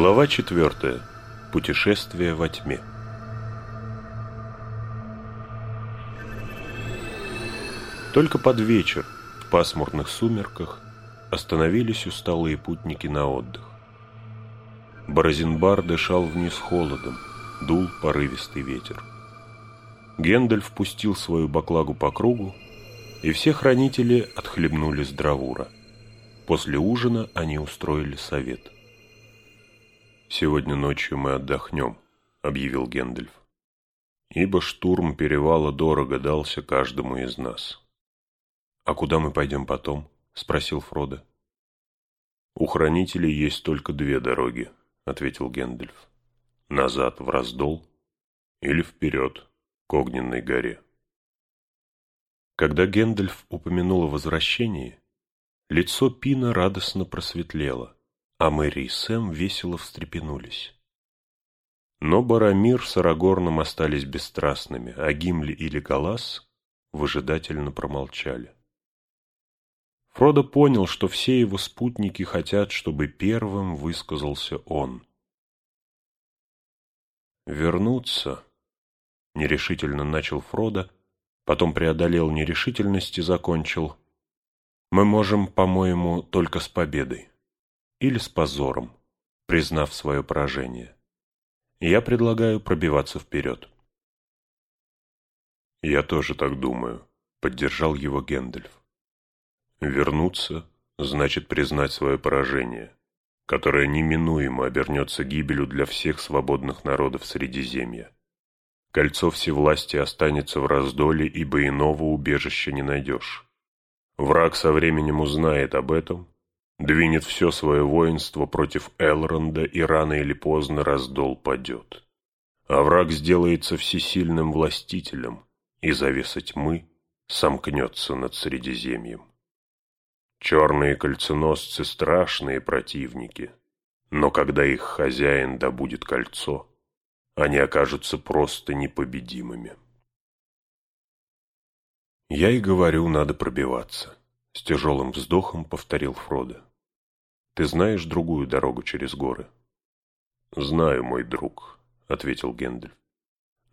Глава 4. Путешествие во тьме. Только под вечер, в пасмурных сумерках, остановились усталые путники на отдых. Борозенбар дышал вниз холодом, дул порывистый ветер. Гендальф пустил свою баклагу по кругу, и все хранители отхлебнули с дровура. После ужина они устроили совет. «Сегодня ночью мы отдохнем», — объявил Гендальф. «Ибо штурм перевала дорого дался каждому из нас». «А куда мы пойдем потом?» — спросил Фродо. «У хранителей есть только две дороги», — ответил Гендальф. «Назад в Раздол или вперед к Огненной горе». Когда Гендальф упомянул о возвращении, лицо Пина радостно просветлело а Мэри и Сэм весело встрепенулись. Но Барамир с Арагорном остались бесстрастными, а Гимли и Леголас выжидательно промолчали. Фродо понял, что все его спутники хотят, чтобы первым высказался он. «Вернуться?» — нерешительно начал Фродо, потом преодолел нерешительность и закончил. «Мы можем, по-моему, только с победой» или с позором, признав свое поражение. Я предлагаю пробиваться вперед. «Я тоже так думаю», — поддержал его Гэндальф. «Вернуться значит признать свое поражение, которое неминуемо обернется гибелью для всех свободных народов Средиземья. Кольцо всевластия останется в раздоле, ибо иного убежища не найдешь. Враг со временем узнает об этом двинет все свое воинство против Элронда, и рано или поздно раздол падет. А враг сделается всесильным властителем, и завеса тьмы сомкнется над Средиземьем. Черные кольценосцы — страшные противники, но когда их хозяин добудет кольцо, они окажутся просто непобедимыми. «Я и говорю, надо пробиваться», — с тяжелым вздохом повторил Фродо. Ты знаешь другую дорогу через горы? Знаю, мой друг, ответил Гендальф.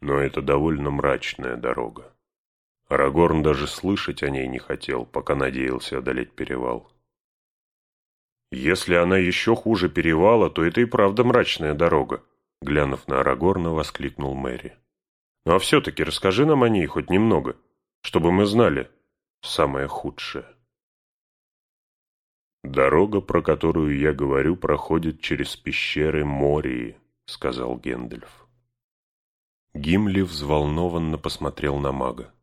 Но это довольно мрачная дорога. Арагорн даже слышать о ней не хотел, пока надеялся одолеть перевал. «Если она еще хуже перевала, то это и правда мрачная дорога», глянув на Арагорна, воскликнул Мэри. «Ну а все-таки расскажи нам о ней хоть немного, чтобы мы знали самое худшее». «Дорога, про которую я говорю, проходит через пещеры Мории», — сказал Гендальф. Гимли взволнованно посмотрел на мага,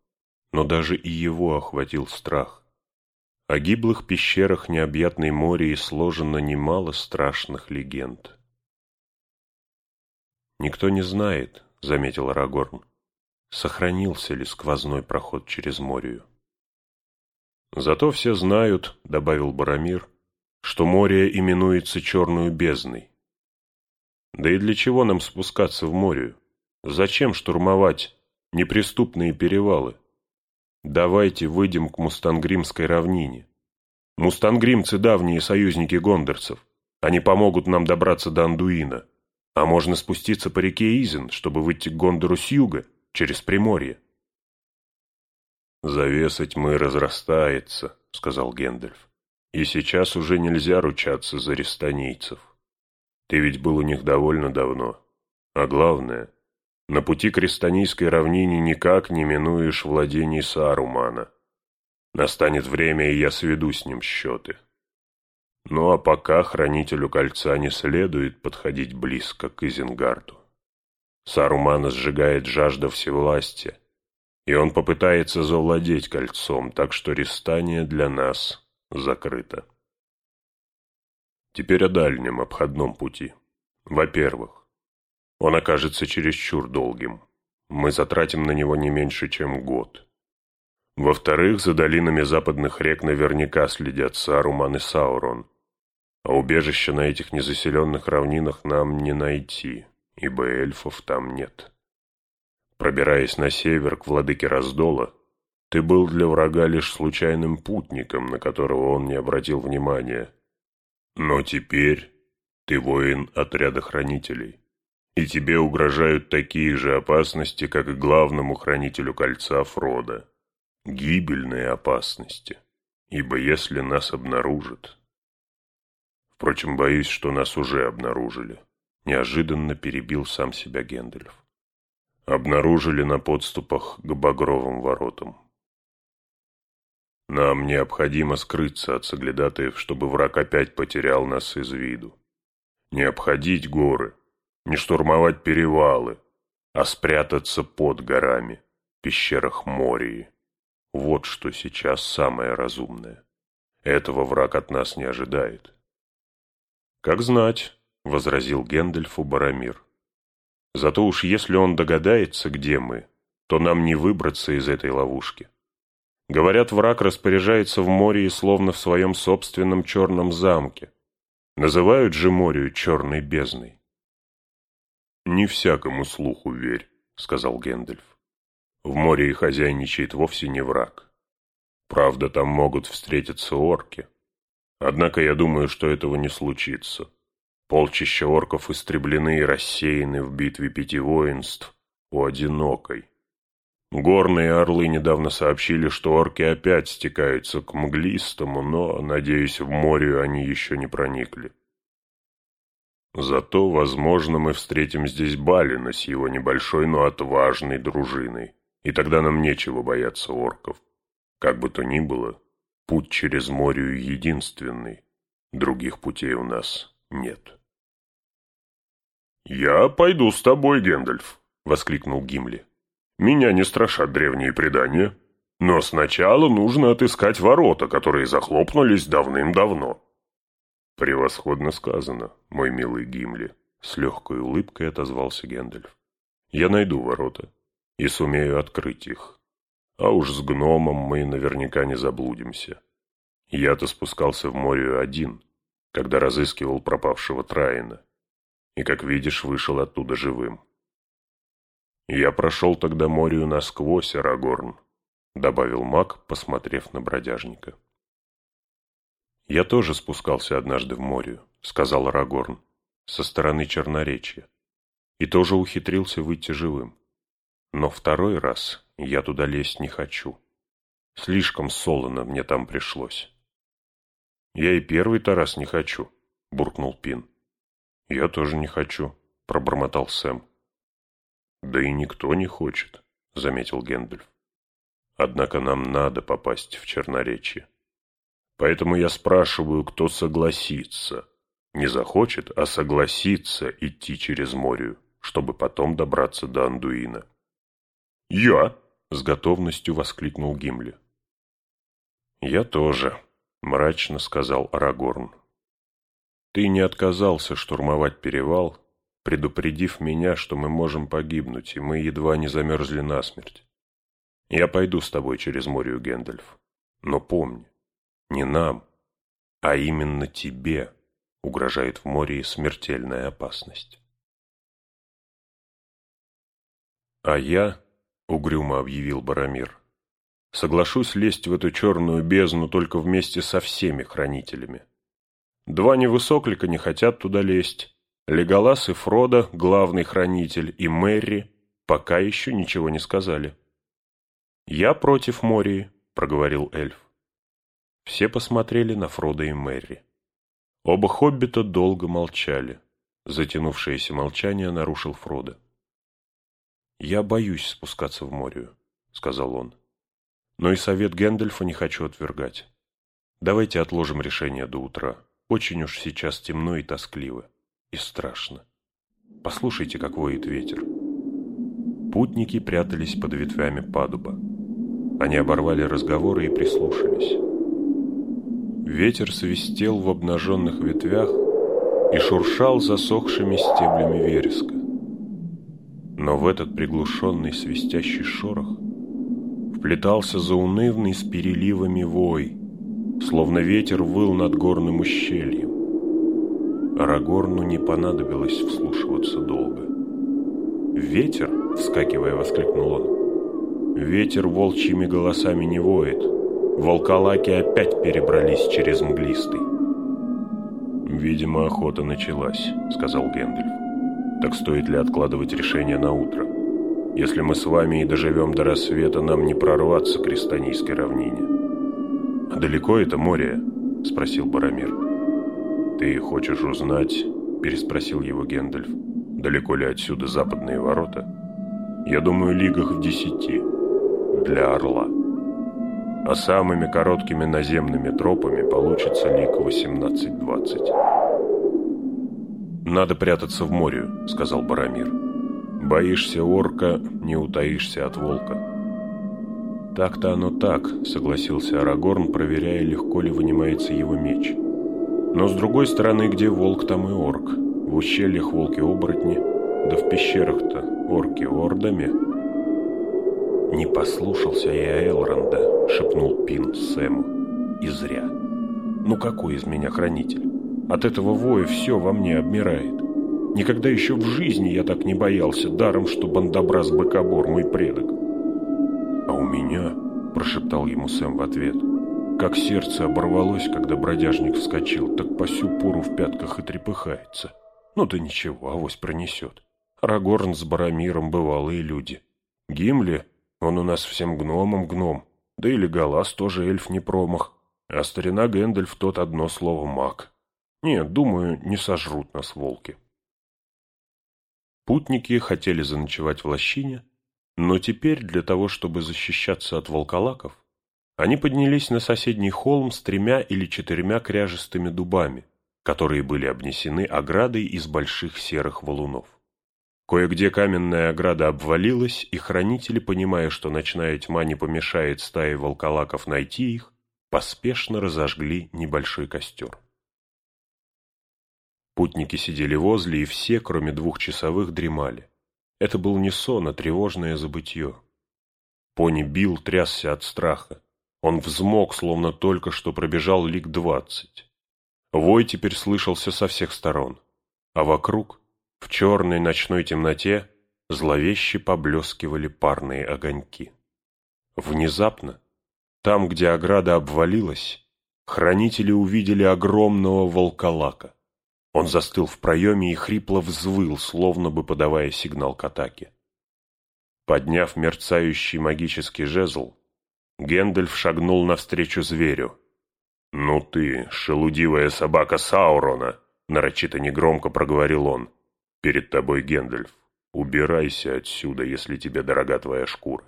но даже и его охватил страх. О гиблых пещерах необъятной Мории сложено немало страшных легенд. «Никто не знает», — заметил Арагорн, — «сохранился ли сквозной проход через Морию». «Зато все знают», — добавил Барамир, что море именуется черную бездной. Да и для чего нам спускаться в море? Зачем штурмовать неприступные перевалы? Давайте выйдем к Мустангримской равнине. Мустангримцы – давние союзники гондорцев. Они помогут нам добраться до Андуина. А можно спуститься по реке Изен, чтобы выйти к Гондору с юга, через Приморье. «Завеса тьмы разрастается», — сказал Гендальф. И сейчас уже нельзя ручаться за рестанийцев. Ты ведь был у них довольно давно. А главное, на пути к рестанийской равнине никак не минуешь владений Саарумана. Настанет время, и я сведу с ним счеты. Ну а пока хранителю кольца не следует подходить близко к Изенгарду. Сарумана сжигает жажда всевластия, и он попытается завладеть кольцом, так что рестание для нас закрыто. Теперь о дальнем обходном пути. Во-первых, он окажется чересчур долгим. Мы затратим на него не меньше, чем год. Во-вторых, за долинами западных рек наверняка следят Саруман и Саурон, а убежища на этих незаселенных равнинах нам не найти, ибо эльфов там нет. Пробираясь на север к владыке Раздола, ты был для врага лишь случайным путником, на которого он не обратил внимания. Но теперь Ты воин отряда хранителей, и тебе угрожают такие же опасности, как и главному хранителю кольца Фрода. Гибельные опасности, ибо если нас обнаружат... Впрочем, боюсь, что нас уже обнаружили. Неожиданно перебил сам себя Гендальф. Обнаружили на подступах к Багровым воротам. Нам необходимо скрыться от соглядатаев, чтобы враг опять потерял нас из виду. Не обходить горы, не штурмовать перевалы, а спрятаться под горами, пещерах Мории. Вот что сейчас самое разумное. Этого враг от нас не ожидает. «Как знать», — возразил Гендальфу Барамир. «Зато уж если он догадается, где мы, то нам не выбраться из этой ловушки. Говорят, враг распоряжается в море и словно в своем собственном черном замке. Называют же морю черной бездной. «Не всякому слуху верь», — сказал Гэндальф. «В море и хозяйничает вовсе не враг. Правда, там могут встретиться орки. Однако я думаю, что этого не случится. Полчища орков истреблены и рассеяны в битве пяти воинств у Одинокой. Горные орлы недавно сообщили, что орки опять стекаются к Мглистому, но, надеюсь, в море они еще не проникли. Зато, возможно, мы встретим здесь Балина с его небольшой, но отважной дружиной, и тогда нам нечего бояться орков. Как бы то ни было, путь через море единственный, других путей у нас нет. «Я пойду с тобой, Гендальф», — воскликнул Гимли. Меня не страшат древние предания. Но сначала нужно отыскать ворота, которые захлопнулись давным-давно. Превосходно сказано, мой милый Гимли. С легкой улыбкой отозвался Гэндальф. Я найду ворота и сумею открыть их. А уж с гномом мы наверняка не заблудимся. Я-то спускался в море один, когда разыскивал пропавшего Траина. И, как видишь, вышел оттуда живым. «Я прошел тогда морю насквозь, Арагорн», — добавил маг, посмотрев на бродяжника. «Я тоже спускался однажды в море», — сказал Арагорн, — «со стороны Черноречья, и тоже ухитрился выйти живым. Но второй раз я туда лезть не хочу. Слишком солоно мне там пришлось». «Я и первый-то раз не хочу», — буркнул Пин. «Я тоже не хочу», — пробормотал Сэм. «Да и никто не хочет», — заметил Гендальф. «Однако нам надо попасть в Черноречье. Поэтому я спрашиваю, кто согласится. Не захочет, а согласится идти через море, чтобы потом добраться до Андуина». «Я!» — с готовностью воскликнул Гимли. «Я тоже», — мрачно сказал Арагорн. «Ты не отказался штурмовать перевал, предупредив меня, что мы можем погибнуть, и мы едва не замерзли насмерть. Я пойду с тобой через море, Гэндальф. Но помни, не нам, а именно тебе угрожает в море смертельная опасность. А я, — угрюмо объявил Барамир, — соглашусь лезть в эту черную бездну только вместе со всеми хранителями. Два невысоклика не хотят туда лезть, Леголас и Фродо, главный хранитель, и Мэри пока еще ничего не сказали. «Я против Мории», — проговорил эльф. Все посмотрели на Фродо и Мэри. Оба хоббита долго молчали. Затянувшееся молчание нарушил Фродо. «Я боюсь спускаться в Морию», — сказал он. «Но и совет Гэндальфа не хочу отвергать. Давайте отложим решение до утра. Очень уж сейчас темно и тоскливо и страшно. Послушайте, как воет ветер. Путники прятались под ветвями падуба. Они оборвали разговоры и прислушались. Ветер свистел в обнаженных ветвях и шуршал засохшими стеблями вереска. Но в этот приглушенный свистящий шорох вплетался заунывный с переливами вой, словно ветер выл над горным ущельем. Арагорну не понадобилось вслушиваться долго. «Ветер!» — вскакивая, воскликнул он. «Ветер волчьими голосами не воет. Волколаки опять перебрались через мглистый». «Видимо, охота началась», — сказал Гэндальф. «Так стоит ли откладывать решение на утро? Если мы с вами и доживем до рассвета, нам не прорваться к Ристанийской равнине». «А далеко эта Мория?» — спросил Боромир. «Ты хочешь узнать?» — переспросил его Гэндальф. «Далеко ли отсюда западные ворота?» «Я думаю, лигах в десяти. Для Орла» а самыми короткими наземными тропами получится лик 18-20. «Надо прятаться в море», — сказал Барамир. «Боишься орка, не утаишься от волка». «Так-то оно так», — согласился Арагорн, проверяя, легко ли вынимается его меч. «Но с другой стороны, где волк, там и орк. В ущельях волки-оборотни, да в пещерах-то орки ордами». «Не послушался я Элронда», — шепнул Пин Сэму. «И зря. Ну какой из меня хранитель? От этого воя все во мне обмирает. Никогда еще в жизни я так не боялся, даром, что Бандобраз Быкобор мой предок». «А у меня», — прошептал ему Сэм в ответ, «как сердце оборвалось, когда бродяжник вскочил, так по сю пору в пятках и трепыхается. Ну да ничего, авось пронесет. Рагорн с Барамиром бывалые люди. Гимли он у нас всем гномом гном, да и Леголас тоже эльф не промах, а старина Гэндальф тот одно слово маг. Нет, думаю, не сожрут нас волки. Путники хотели заночевать в лощине, но теперь для того, чтобы защищаться от волколаков, они поднялись на соседний холм с тремя или четырьмя кряжестыми дубами, которые были обнесены оградой из больших серых валунов. Кое-где каменная ограда обвалилась, и хранители, понимая, что ночная тьма не помешает стае волколаков найти их, поспешно разожгли небольшой костер. Путники сидели возле, и все, кроме двух часовых, дремали. Это был не сон, а тревожное забытье. Пони Билл трясся от страха. Он взмок, словно только что пробежал лик двадцать. Вой теперь слышался со всех сторон, а вокруг в черной ночной темноте зловеще поблескивали парные огоньки. Внезапно, там, где ограда обвалилась, хранители увидели огромного волколака. Он застыл в проеме и хрипло взвыл, словно бы подавая сигнал к атаке. Подняв мерцающий магический жезл, Гэндальф шагнул навстречу зверю. «Ну ты, шелудивая собака Саурона!» — нарочито негромко проговорил он. Перед тобой Гендальф. Убирайся отсюда, если тебе дорога твоя шкура.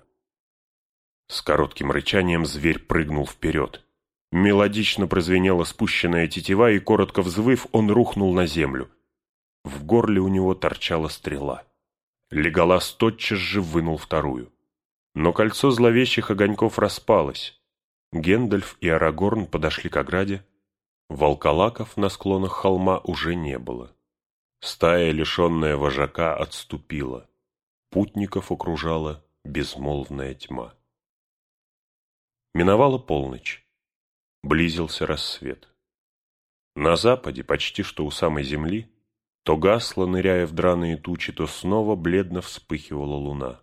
С коротким рычанием зверь прыгнул вперед. Мелодично прозвенела спущенная тетива, и, коротко взвыв, он рухнул на землю. В горле у него торчала стрела. Леголас тотчас же вынул вторую. Но кольцо зловещих огоньков распалось. Гендальф и Арагорн подошли к ограде. Волколаков на склонах холма уже не было. Стая, лишенная вожака, отступила. Путников окружала безмолвная тьма. Миновала полночь. Близился рассвет. На западе, почти что у самой земли, то гасла, ныряя в драные тучи, то снова бледно вспыхивала луна.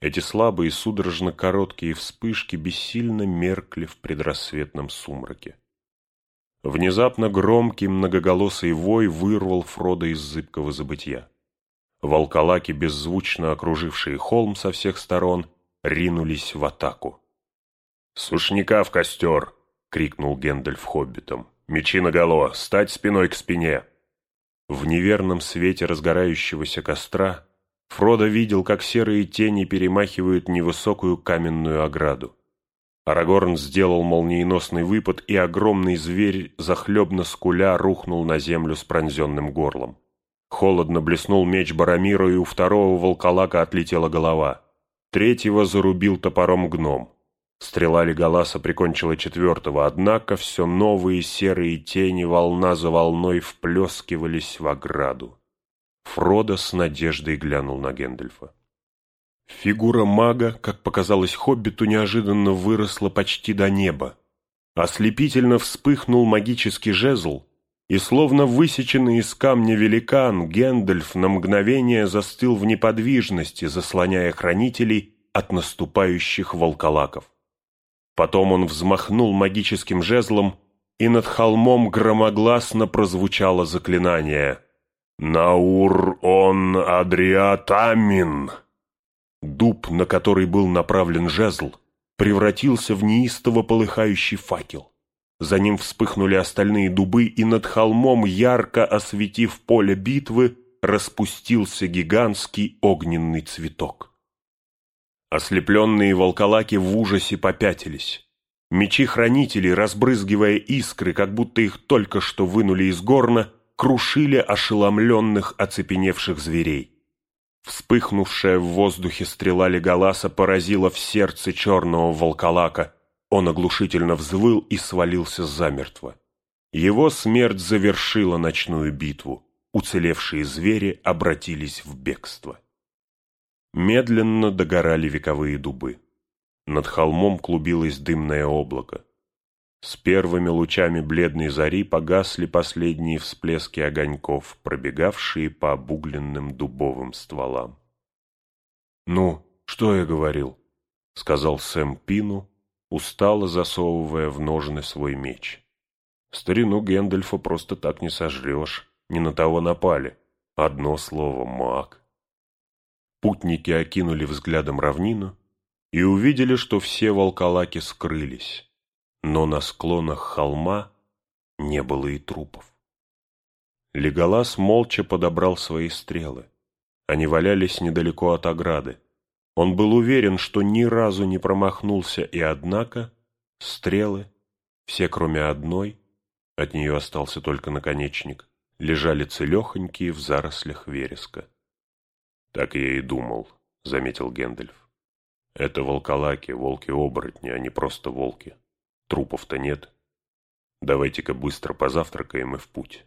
Эти слабые, судорожно короткие вспышки бессильно меркли в предрассветном сумраке. Внезапно громкий многоголосый вой вырвал Фрода из зыбкого забытья. Волколаки, беззвучно окружившие холм со всех сторон, ринулись в атаку. «Сушника в костер!» — крикнул Гендальф хоббитом. «Мечи наголо! Стать спиной к спине!» В неверном свете разгорающегося костра Фродо видел, как серые тени перемахивают невысокую каменную ограду. Арагорн сделал молниеносный выпад, и огромный зверь, захлебно скуля, рухнул на землю с пронзенным горлом. Холодно блеснул меч Барамира, и у второго волколака отлетела голова. Третьего зарубил топором гном. Стрела Леголаса прикончила четвертого, однако все новые серые тени волна за волной вплескивались в ограду. Фродо с надеждой глянул на Гэндальфа. Фигура мага, как показалось Хоббиту, неожиданно выросла почти до неба. Ослепительно вспыхнул магический жезл, и словно высеченный из камня великан, Гендальф на мгновение застыл в неподвижности, заслоняя хранителей от наступающих волколаков. Потом он взмахнул магическим жезлом, и над холмом громогласно прозвучало заклинание «Наур он Адриатамин». Дуб, на который был направлен жезл, превратился в неистово полыхающий факел. За ним вспыхнули остальные дубы, и над холмом, ярко осветив поле битвы, распустился гигантский огненный цветок. Ослепленные волколаки в ужасе попятились. Мечи хранителей, разбрызгивая искры, как будто их только что вынули из горна, крушили ошеломленных, оцепеневших зверей. Вспыхнувшая в воздухе стрела Леголаса поразила в сердце черного волколака. Он оглушительно взвыл и свалился замертво. Его смерть завершила ночную битву. Уцелевшие звери обратились в бегство. Медленно догорали вековые дубы. Над холмом клубилось дымное облако. С первыми лучами бледной зари погасли последние всплески огоньков, пробегавшие по обугленным дубовым стволам. «Ну, что я говорил?» — сказал Сэм Пину, устало засовывая в ножны свой меч. «Старину Гэндальфа просто так не сожрешь, не на того напали. Одно слово — маг». Путники окинули взглядом равнину и увидели, что все волколаки скрылись но на склонах холма не было и трупов. Леголас молча подобрал свои стрелы. Они валялись недалеко от ограды. Он был уверен, что ни разу не промахнулся, и однако стрелы, все кроме одной, от нее остался только наконечник, лежали целехонькие в зарослях вереска. «Так я и думал», — заметил Гэндальф. «Это волколаки, волки-оборотни, а не просто волки». Трупов-то нет. Давайте-ка быстро позавтракаем и в путь.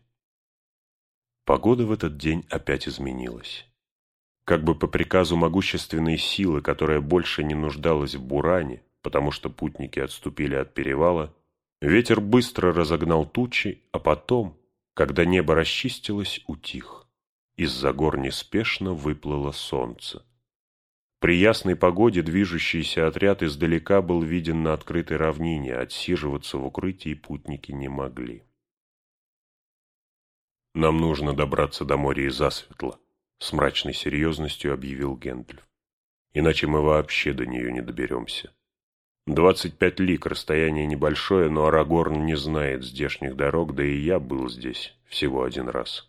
Погода в этот день опять изменилась. Как бы по приказу могущественной силы, которая больше не нуждалась в буране, потому что путники отступили от перевала, ветер быстро разогнал тучи, а потом, когда небо расчистилось, утих. Из-за гор неспешно выплыло солнце. При ясной погоде движущийся отряд издалека был виден на открытой равнине, отсиживаться в укрытии путники не могли. «Нам нужно добраться до моря и засветло», — с мрачной серьезностью объявил Гендлев. «Иначе мы вообще до нее не доберемся. Двадцать пять лик, расстояние небольшое, но Арагорн не знает здешних дорог, да и я был здесь всего один раз.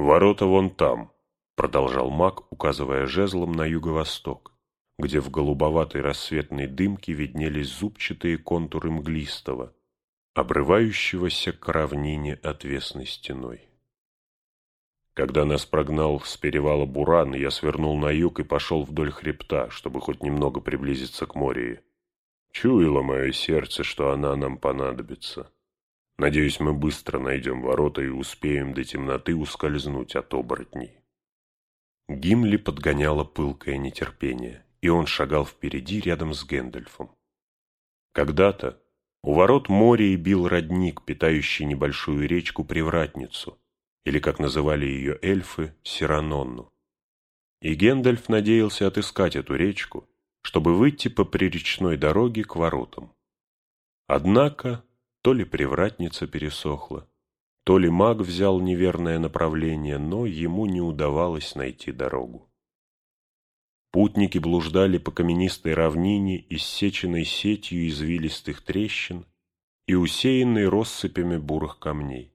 Ворота вон там, продолжал маг, указывая жезлом на юго-восток, где в голубоватой рассветной дымке виднелись зубчатые контуры мглистого, обрывающегося к равнине отвесной стеной. Когда нас прогнал с перевала Буран, я свернул на юг и пошел вдоль хребта, чтобы хоть немного приблизиться к морю. Чуяло мое сердце, что она нам понадобится. Надеюсь, мы быстро найдем ворота и успеем до темноты ускользнуть от оборотней. Гимли подгоняло пылкое нетерпение, и он шагал впереди рядом с Гэндальфом. Когда-то у ворот моря и бил родник, питающий небольшую речку-привратницу, или, как называли ее эльфы, Сиранонну. И Гэндальф надеялся отыскать эту речку, чтобы выйти по приречной дороге к воротам. Однако то ли привратница пересохла, то ли маг взял неверное направление, но ему не удавалось найти дорогу. Путники блуждали по каменистой равнине, иссеченной сетью извилистых трещин и усеянной россыпями бурых камней.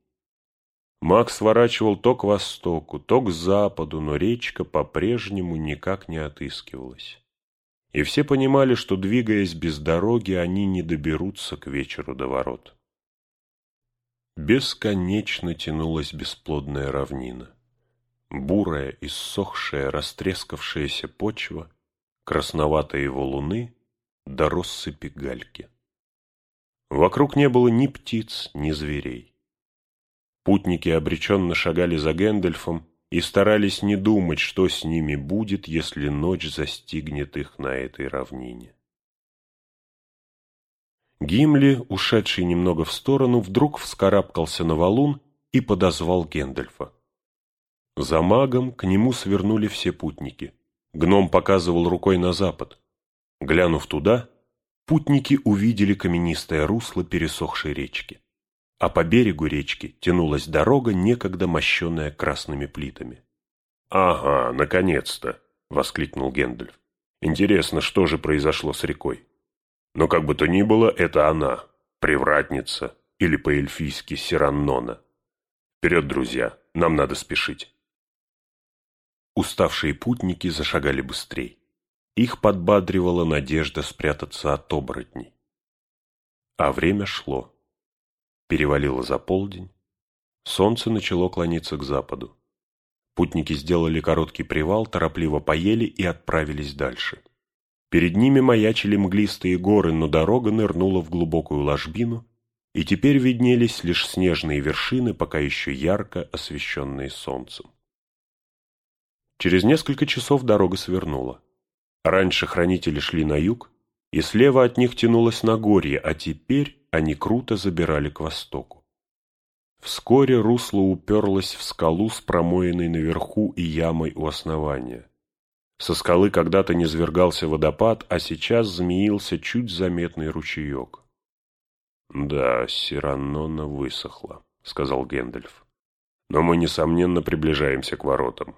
Маг сворачивал то к востоку, то к западу, но речка по-прежнему никак не отыскивалась. И все понимали, что, двигаясь без дороги, они не доберутся к вечеру до ворот. Бесконечно тянулась бесплодная равнина. Бурая, иссохшая, растрескавшаяся почва, красноватые валуны до россыпи гальки. Вокруг не было ни птиц, ни зверей. Путники обреченно шагали за Гэндальфом и старались не думать, что с ними будет, если ночь застигнет их на этой равнине. Гимли, ушедший немного в сторону, вдруг вскарабкался на валун и подозвал Гендальфа. За магом к нему свернули все путники. Гном показывал рукой на запад. Глянув туда, путники увидели каменистое русло пересохшей речки. а по берегу речки тянулась дорога, некогда мощенная красными плитами. «Ага, наконец-то!» — воскликнул Гендальф. «Интересно, что же произошло с рекой? Но как бы то ни было, это она, привратница, или по-эльфийски Сираннона. Вперед, друзья, нам надо спешить!» Уставшие путники зашагали быстрей. Их подбадривала надежда спрятаться от оборотней. А время шло. Перевалило за полдень. Солнце начало клониться к западу. Путники сделали короткий привал, торопливо поели и отправились дальше. Перед ними маячили мглистые горы, но дорога нырнула в глубокую ложбину, и теперь виднелись лишь снежные вершины, пока еще ярко освещенные солнцем. Через несколько часов дорога свернула. Раньше хранители шли на юг, и слева от них тянулось Нагорье, а теперь они круто забирали к востоку. Вскоре русло уперлось в скалу с промоиной наверху и ямой у основания. Со скалы когда-то низвергался водопад, а сейчас змеился чуть заметный ручеек. «Да, Сиранона высохла», — сказал Гэндальф. «Но мы, несомненно, приближаемся к воротам.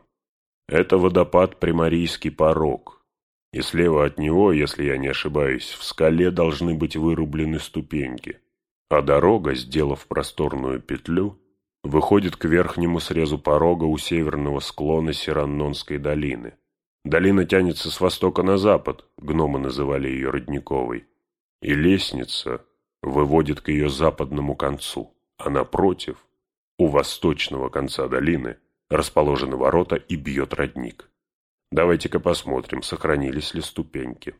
Это водопад Приморийский порог, и слева от него, если я не ошибаюсь, в скале должны быть вырублены ступеньки, а дорога, сделав просторную петлю, выходит к верхнему срезу порога у северного склона Сираннонской долины. Долина тянется с востока на запад, гномы называли ее Родниковой, и лестница выводит к ее западному концу, а напротив, у восточного конца долины, расположены ворота и бьет родник. Давайте-ка посмотрим, сохранились ли ступеньки.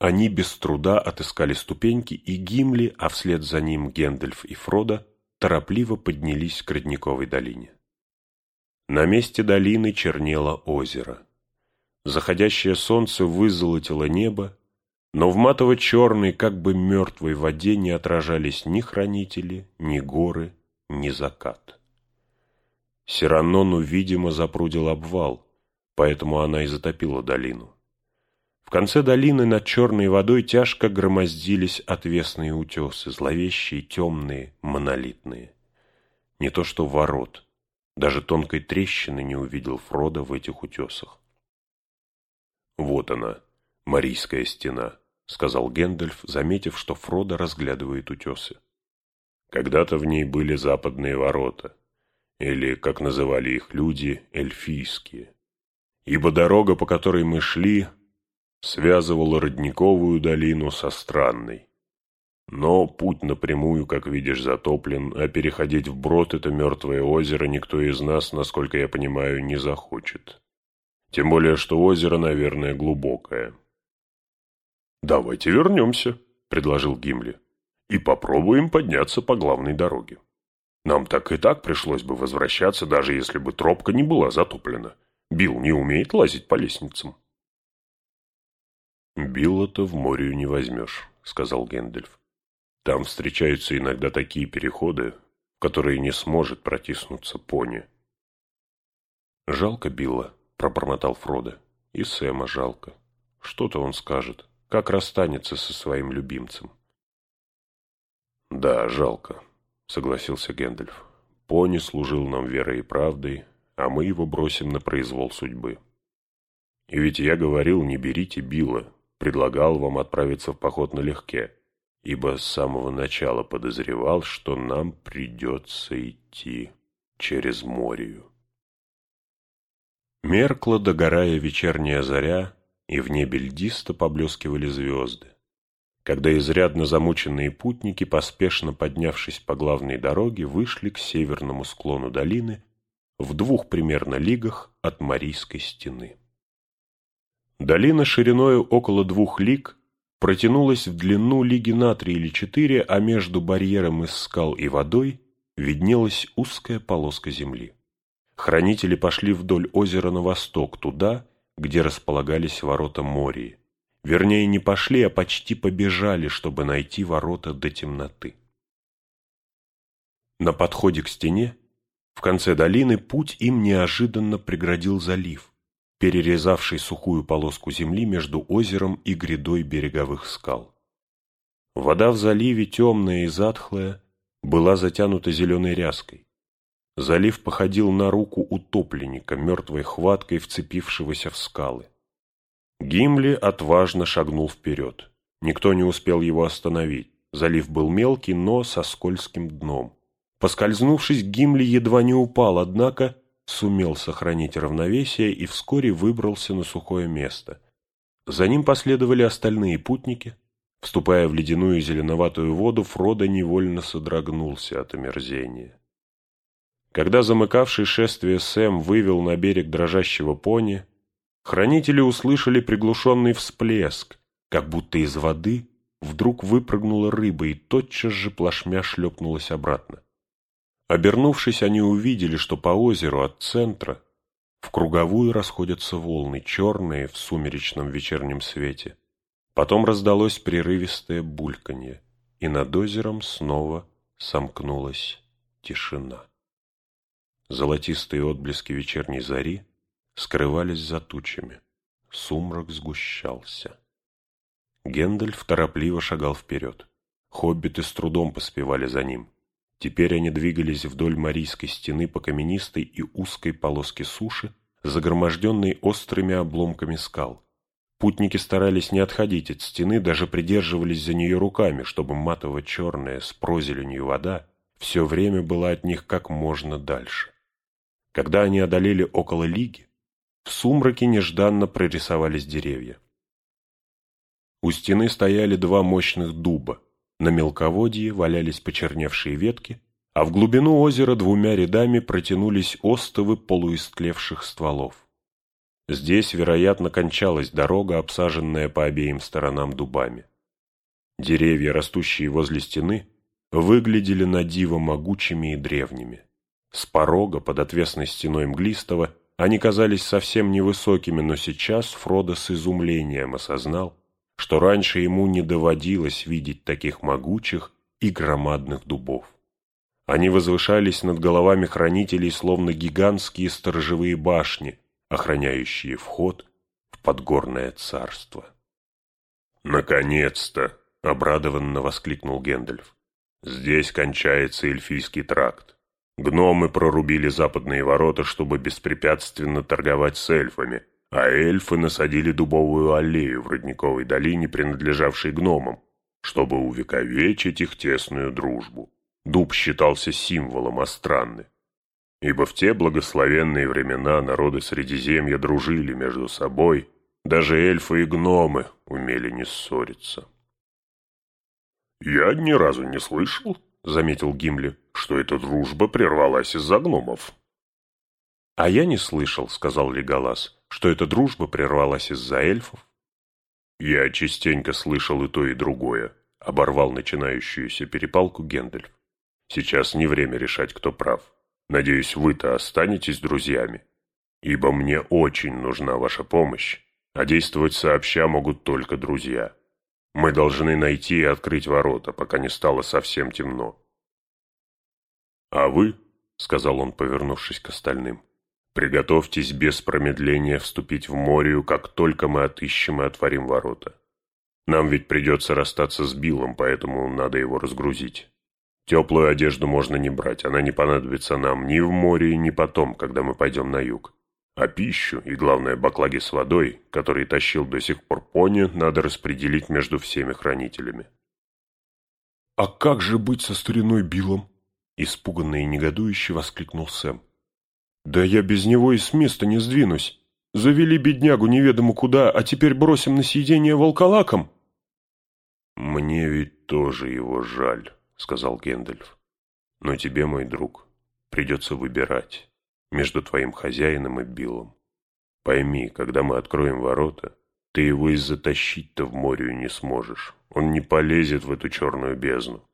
Они без труда отыскали ступеньки, и Гимли, а вслед за ним Гендальф и Фродо, торопливо поднялись к Родниковой долине. На месте долины чернело озеро. Заходящее солнце вызолотило небо, но в матово-черной, как бы мертвой воде не отражались ни хранители, ни горы, ни закат. Сиранону, видимо, запрудил обвал, поэтому она и затопила долину. В конце долины над черной водой тяжко громоздились отвесные утесы, зловещие, темные, монолитные. Не то что ворот, даже тонкой трещины не увидел Фрода в этих утесах. «Вот она, Марийская стена», — сказал Гэндальф, заметив, что Фродо разглядывает утесы. «Когда-то в ней были западные ворота, или, как называли их люди, эльфийские. Ибо дорога, по которой мы шли, связывала Родниковую долину со Странной. Но путь напрямую, как видишь, затоплен, а переходить вброд это мертвое озеро никто из нас, насколько я понимаю, не захочет. Тем более, что озеро, наверное, глубокое. «Давайте вернемся», — предложил Гимли, — «и попробуем подняться по главной дороге». Нам так и так пришлось бы возвращаться, даже если бы тропка не была затоплена. Билл не умеет лазить по лестницам. «Билла-то в море не возьмешь», — сказал Гэндальф. «Там встречаются иногда такие переходы, в которые не сможет протиснуться пони». «Жалко Билла», — пробормотал Фродо. «И Сэма жалко. Что-то он скажет, как расстанется со своим любимцем». «Да, жалко», согласился Гэндальф. Пони служил нам верой и правдой, а мы его бросим на произвол судьбы. И ведь я говорил, не берите Билла, предлагал вам отправиться в поход налегке, ибо с самого начала подозревал, что нам придется идти через морю. Меркла, догорая вечерняя заря, и в небе льдисто поблескивали звезды когда изрядно замученные путники, поспешно поднявшись по главной дороге, вышли к северному склону долины в двух примерно лигах от Марийской стены. Долина шириною около двух лиг протянулась в длину лиги на три или четыре, а между барьером из скал и водой виднелась узкая полоска земли. Хранители пошли вдоль озера на восток, туда, где располагались ворота Мории, Вернее, не пошли, а почти побежали, чтобы найти ворота до темноты. На подходе к стене, в конце долины, путь им неожиданно преградил залив, перерезавший сухую полоску земли между озером и грядой береговых скал. Вода в заливе, темная и затхлая, была затянута зеленой ряской. Залив походил на руку утопленника, мертвой хваткой вцепившегося в скалы. Гимли отважно шагнул вперед. Никто не успел его остановить. Залив был мелкий, но со скользким дном. Поскользнувшись, Гимли едва не упал, однако сумел сохранить равновесие и вскоре выбрался на сухое место. За ним последовали остальные путники. Вступая в ледяную зеленоватую воду, Фродо невольно содрогнулся от омерзения. Когда замыкавший шествие Сэм вывел на берег дрожащего пони, хранители услышали приглушенный всплеск, как будто из воды вдруг выпрыгнула рыба и тотчас же плашмя шлепнулась обратно. Обернувшись, они увидели, что по озеру от центра в круговую расходятся волны, черные в сумеречном вечернем свете. Потом раздалось прерывистое бульканье, и над озером снова сомкнулась тишина. Золотистые отблески вечерней зари скрывались за тучами. Сумрак сгущался. Гендальф торопливо шагал вперед. Хоббиты с трудом поспевали за ним. Теперь они двигались вдоль Марийской стены по каменистой и узкой полоске суши, загроможденной острыми обломками скал. Путники старались не отходить от стены, даже придерживались за нее руками, чтобы матово-черная с прозеленью вода все время была от них как можно дальше. Когда они одолели около лиги, в сумраке нежданно прорисовались деревья. У стены стояли два мощных дуба, на мелководье валялись почерневшие ветки, а в глубину озера двумя рядами протянулись остовы полуистлевших стволов. Здесь, вероятно, кончалась дорога, обсаженная по обеим сторонам дубами. Деревья, растущие возле стены, выглядели на диво могучими и древними. С порога под отвесной стеной мглистого они казались совсем невысокими, но сейчас Фродо с изумлением осознал, что раньше ему не доводилось видеть таких могучих и громадных дубов. Они возвышались над головами хранителей, словно гигантские сторожевые башни, охраняющие вход в подгорное царство. «Наконец-то!» — обрадованно воскликнул Гэндальф. «Здесь кончается эльфийский тракт. Гномы прорубили западные ворота, чтобы беспрепятственно торговать с эльфами, а эльфы насадили дубовую аллею в родниковой долине, принадлежавшей гномам, чтобы увековечить их тесную дружбу. Дуб считался символом Астранны, ибо в те благословенные времена народы Средиземья дружили между собой, даже эльфы и гномы умели не ссориться. «Я ни разу не слышал», — заметил Гимли, — «что эта дружба прервалась из-за гномов». «А я не слышал», — сказал Леголас, — «что эта дружба прервалась из-за эльфов». «Я частенько слышал и то, и другое», — оборвал начинающуюся перепалку Гендальф. «Сейчас не время решать, кто прав. Надеюсь, вы-то останетесь друзьями, ибо мне очень нужна ваша помощь, а действовать сообща могут только друзья. Мы должны найти и открыть ворота, пока не стало совсем темно». «А вы», — сказал он, повернувшись к остальным, — Приготовьтесь без промедления вступить в Морию, как только мы отыщем и отворим ворота. Нам ведь придется расстаться с Биллом, поэтому надо его разгрузить. Теплую одежду можно не брать, она не понадобится нам ни в море, ни потом, когда мы пойдем на юг. А пищу и, главное, баклаги с водой, которые тащил до сих пор пони, надо распределить между всеми хранителями. «А как же быть со стариной Биллом?» Испуганно и негодующе воскликнул Сэм. Да я без него и с места не сдвинусь. Завели беднягу неведомо куда, а теперь бросим на съедение волколаком. Мне ведь тоже его жаль, сказал Гендальф. Но тебе, мой друг, придется выбирать между твоим хозяином и Биллом. Пойми, когда мы откроем ворота, ты его и затащить-то в море не сможешь. Он не полезет в эту черную бездну.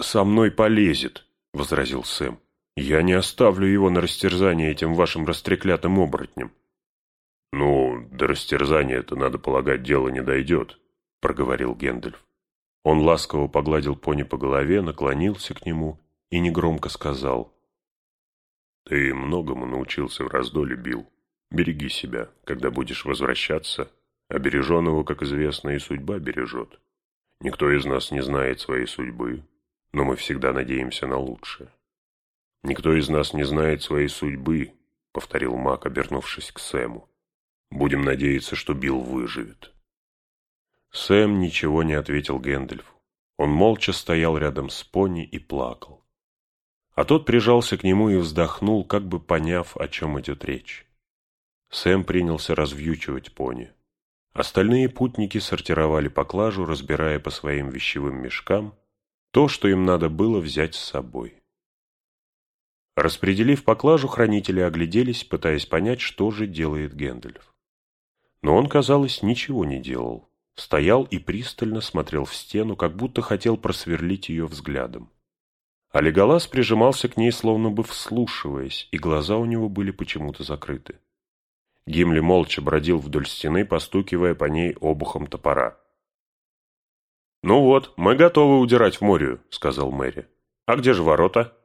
«Со мной полезет», — возразил Сэм. Я не оставлю его на растерзание этим вашим растреклятым оборотнем. Ну, до растерзания это, надо полагать, дело не дойдет, проговорил Гендальф. Он ласково погладил пони по голове, наклонился к нему и негромко сказал. Ты многому научился в раздоле, Бил. Береги себя, когда будешь возвращаться. Обереженного, как известно, и судьба бережет. Никто из нас не знает своей судьбы, но мы всегда надеемся на лучшее. Никто из нас не знает своей судьбы, повторил Мак, обернувшись к Сэму. Будем надеяться, что Билл выживет. Сэм ничего не ответил Гэндальфу. Он молча стоял рядом с пони и плакал. А тот прижался к нему и вздохнул, как бы поняв, о чем идет речь. Сэм принялся развьючивать пони. Остальные путники сортировали поклажу, разбирая по своим вещевым мешкам то, что им надо было взять с собой. Распределив поклажу, хранители огляделись, пытаясь понять, что же делает Гэндальф. Но он, казалось, ничего не делал. Стоял и пристально смотрел в стену, как будто хотел просверлить ее взглядом. А прижимался к ней, словно бы вслушиваясь, и глаза у него были почему-то закрыты. Гимли молча бродил вдоль стены, постукивая по ней обухом топора. «Ну вот, мы готовы удирать в море», — сказал Мэри. «А где же ворота?»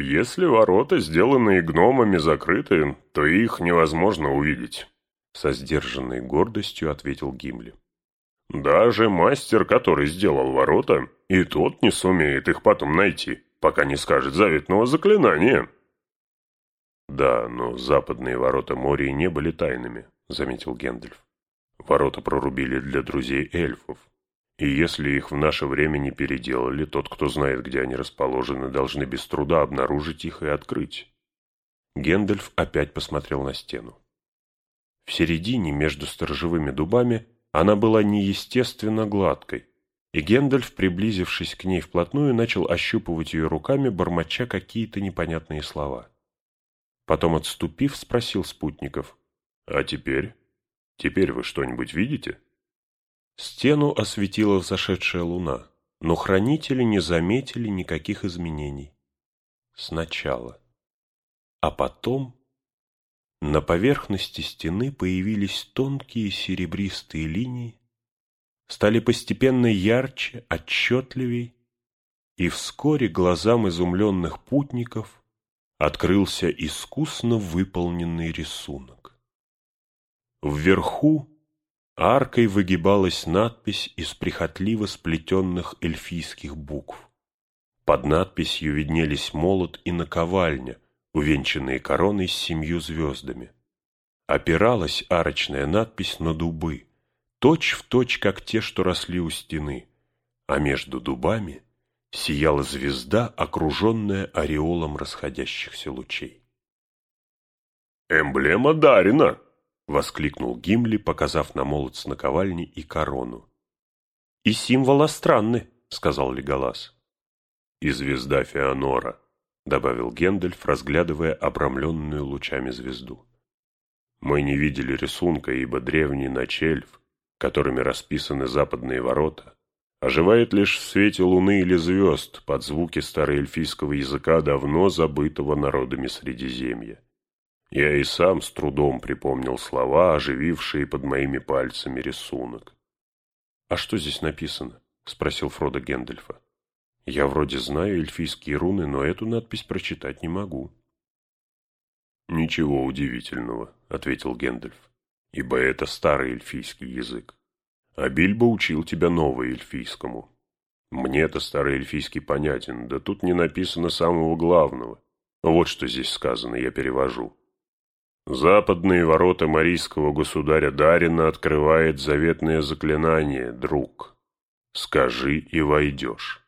«Если ворота, сделанные гномами, закрыты, то их невозможно увидеть», — со сдержанной гордостью ответил Гимли. «Даже мастер, который сделал ворота, и тот не сумеет их потом найти, пока не скажет заветного заклинания». «Да, но западные ворота моря не были тайными», — заметил Гендальф. «Ворота прорубили для друзей эльфов. И если их в наше время не переделали, тот, кто знает, где они расположены, должны без труда обнаружить их и открыть». Гендальф опять посмотрел на стену. В середине, между сторожевыми дубами, она была неестественно гладкой, и Гендальф, приблизившись к ней вплотную, начал ощупывать ее руками, бормоча какие-то непонятные слова. Потом, отступив, спросил спутников. «А теперь? Теперь вы что-нибудь видите?» Стену осветила взошедшая луна, но хранители не заметили никаких изменений. Сначала. А потом на поверхности стены появились тонкие серебристые линии, стали постепенно ярче, отчетливей, и вскоре глазам изумленных путников открылся искусно выполненный рисунок. Вверху аркой выгибалась надпись из прихотливо сплетенных эльфийских букв. Под надписью виднелись молот и наковальня, увенчанные короной с семью звездами. Опиралась арочная надпись на дубы, точь в точь, как те, что росли у стены, а между дубами — сияла звезда, окруженная ореолом расходящихся лучей. «Эмблема Дарина!» — воскликнул Гимли, показав на молот с наковальни и корону. «И символ Астранны!» — сказал Леголас. «И звезда Феонора», — добавил Гендальф, разглядывая обрамленную лучами звезду. «Мы не видели рисунка, ибо древний ночельф, которыми расписаны западные ворота, оживает лишь в свете луны или звезд под звуки староэльфийского языка давно забытого народами Средиземья. Я и сам с трудом припомнил слова, оживившие под моими пальцами рисунок. «А что здесь написано?» — спросил Фродо Гендельфа. «Я вроде знаю эльфийские руны, но эту надпись прочитать не могу». «Ничего удивительного», — ответил Гендельф, — «ибо это старый эльфийский язык. А Бильбо учил тебя новоэльфийскому. Мне-то старый эльфийский понятен, да тут не написано самого главного. Вот что здесь сказано, я перевожу. Западные ворота марийского государя Дарина открывает заветное заклинание, друг. Скажи и войдешь.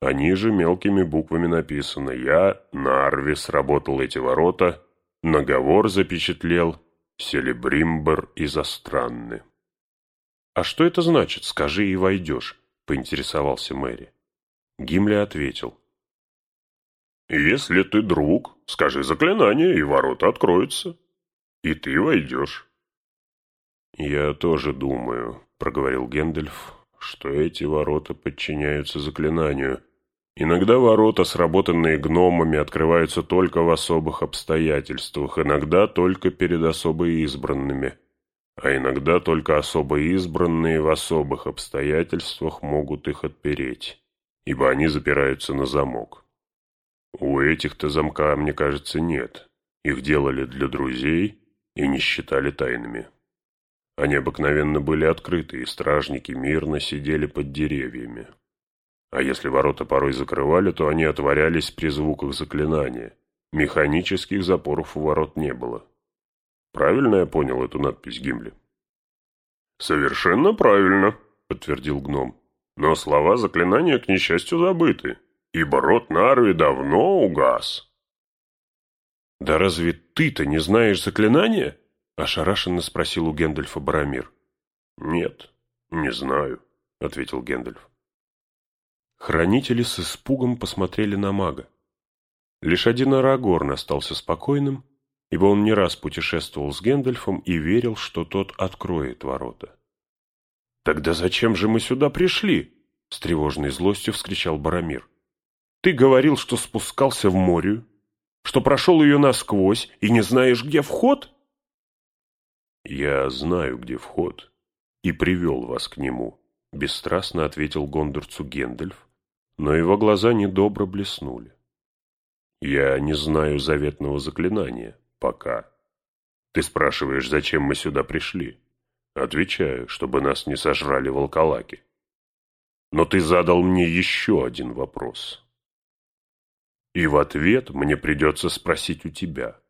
А ниже мелкими буквами написано «Я, Нарви, сработал эти ворота, наговор запечатлел, Селебримбер из Астранны». «А что это значит? Скажи и войдешь», — поинтересовался Мэри. Гимли ответил. «Если ты друг, скажи заклинание, и ворота откроются, и ты войдешь». «Я тоже думаю», — проговорил Гэндальф, — «что эти ворота подчиняются заклинанию. Иногда ворота, сработанные гномами, открываются только в особых обстоятельствах, иногда только перед особо избранными» а иногда только особо избранные в особых обстоятельствах могут их отпереть, ибо они запираются на замок. У этих-то замка, мне кажется, нет. Их делали для друзей и не считали тайными. Они обыкновенно были открыты, и стражники мирно сидели под деревьями. А если ворота порой закрывали, то они отворялись при звуках заклинания. Механических запоров у ворот не было. Правильно я понял эту надпись Гимли? «Совершенно правильно», — подтвердил гном. «Но слова заклинания, к несчастью, забыты, ибо рот Нарви давно угас». «Да разве ты-то не знаешь заклинания?» — ошарашенно спросил у Гендальфа Барамир. «Нет, не знаю», — ответил Гендальф. Хранители с испугом посмотрели на мага. Лишь один Арагорн остался спокойным, ибо он не раз путешествовал с Гендальфом и верил, что тот откроет ворота. «Тогда зачем же мы сюда пришли?» — с тревожной злостью вскричал Барамир. «Ты говорил, что спускался в море, что прошел ее насквозь и не знаешь, где вход?» «Я знаю, где вход, и привел вас к нему», — бесстрастно ответил гондорцу Гендальф, но его глаза недобро блеснули. «Я не знаю заветного заклинания, пока. Ты спрашиваешь, зачем мы сюда пришли? Отвечаю, чтобы нас не сожрали волколаки. Но ты задал мне еще один вопрос. И в ответ мне придется спросить у тебя,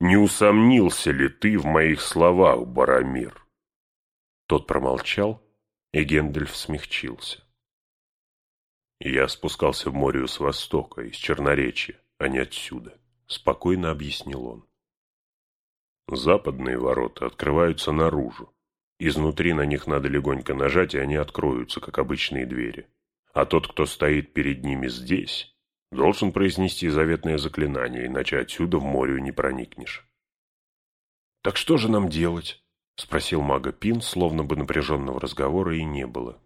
не усомнился ли ты в моих словах, Барамир? Тот промолчал, и Гендальф смягчился. Я спускался в море с востока, из Черноречья, а не отсюда, спокойно объяснил он. Западные ворота открываются наружу. Изнутри на них надо легонько нажать, и они откроются, как обычные двери. А тот, кто стоит перед ними здесь, должен произнести заветное заклинание, иначе отсюда в море не проникнешь. «Так что же нам делать?» — спросил мага Пин, словно бы напряженного разговора и не было.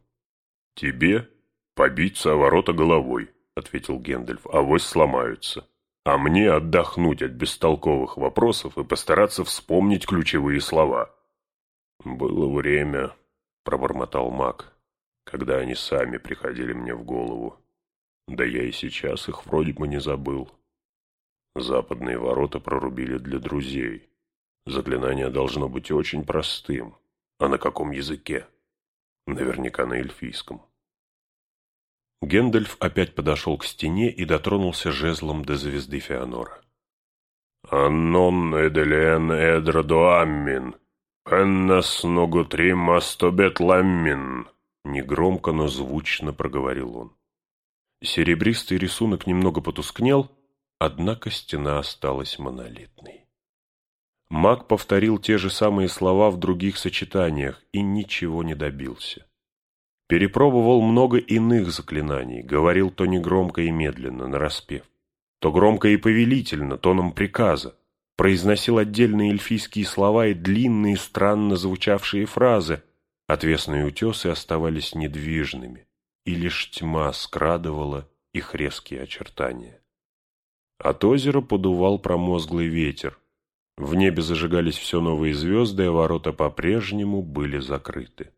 «Тебе побиться о ворота головой», — ответил Гендальф, — «авось сломаются а мне отдохнуть от бестолковых вопросов и постараться вспомнить ключевые слова. «Было время», — пробормотал маг, — «когда они сами приходили мне в голову. Да я и сейчас их вроде бы не забыл. Западные ворота прорубили для друзей. Заклинание должно быть очень простым. А на каком языке? Наверняка на эльфийском. Гендальф опять подошел к стене и дотронулся жезлом до звезды Феонора. «Аннон эделен эдрадуаммин, эннас ногутрим астобет ламмин», негромко, но звучно проговорил он. Серебристый рисунок немного потускнел, однако стена осталась монолитной. Маг повторил те же самые слова в других сочетаниях и ничего не добился. Перепробовал много иных заклинаний, говорил то негромко и медленно, нараспев, то громко и повелительно, тоном приказа, произносил отдельные эльфийские слова и длинные, странно звучавшие фразы, отвесные утесы оставались недвижными, и лишь тьма скрадывала их резкие очертания. От озера подувал промозглый ветер. В небе зажигались все новые звезды, а ворота по-прежнему были закрыты.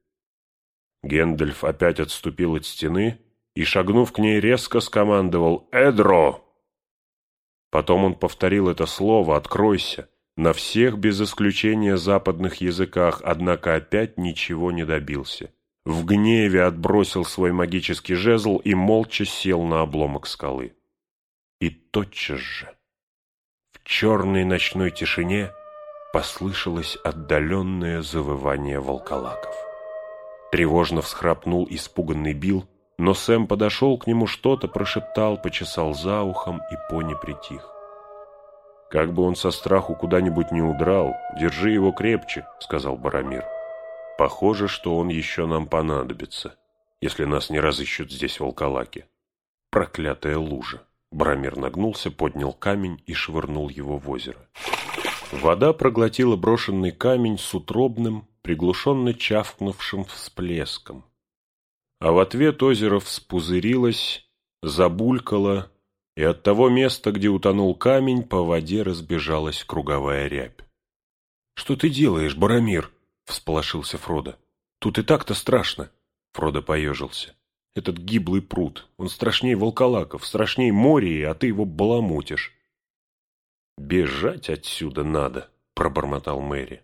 Гендальф опять отступил от стены и, шагнув к ней, резко скомандовал «Эдро!». Потом он повторил это слово «Откройся!» на всех без исключения западных языках, однако опять ничего не добился. В гневе отбросил свой магический жезл и молча сел на обломок скалы. И тотчас же в черной ночной тишине послышалось отдаленное завывание волколаков. Тревожно всхрапнул испуганный Билл, но Сэм подошел к нему, что-то прошептал, почесал за ухом, и пони притих. «Как бы он со страху куда-нибудь не удрал, держи его крепче», — сказал Барамир. «Похоже, что он еще нам понадобится, если нас не разыщут здесь волколаки. Проклятая лужа!» Барамир нагнулся, поднял камень и швырнул его в озеро. Вода проглотила брошенный камень с утробным, приглушенно чавкнувшим всплеском. А в ответ озеро вспузырилось, забулькало, и от того места, где утонул камень, по воде разбежалась круговая рябь. — Что ты делаешь, Барамир? — всполошился Фродо. — Тут и так-то страшно. Фродо поежился. Этот гиблый пруд, он страшней волколаков, страшней моря, а ты его баламутишь. «Бежать отсюда надо», — пробормотал Мэри.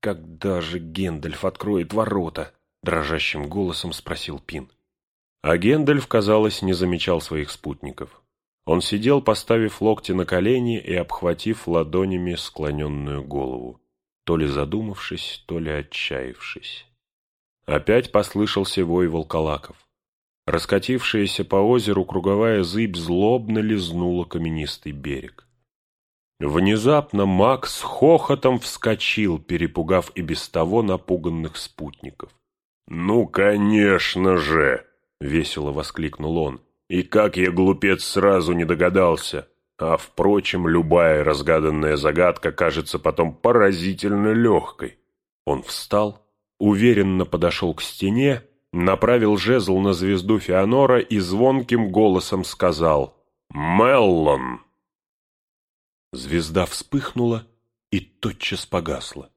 «Когда же Гендальф откроет ворота?» — дрожащим голосом спросил Пин. А Гендальф, казалось, не замечал своих спутников. Он сидел, поставив локти на колени и обхватив ладонями склоненную голову, то ли задумавшись, то ли отчаявшись. Опять послышался вой волколаков. Раскатившаяся по озеру круговая зыбь злобно лизнула каменистый берег. Внезапно Макс хохотом вскочил, перепугав и без того напуганных спутников. «Ну, конечно же!» — весело воскликнул он. «И как я, глупец, сразу не догадался! А, впрочем, любая разгаданная загадка кажется потом поразительно легкой». Он встал, уверенно подошел к стене, направил жезл на звезду Феонора и звонким голосом сказал «Меллон!». Звезда вспыхнула и тотчас погасла.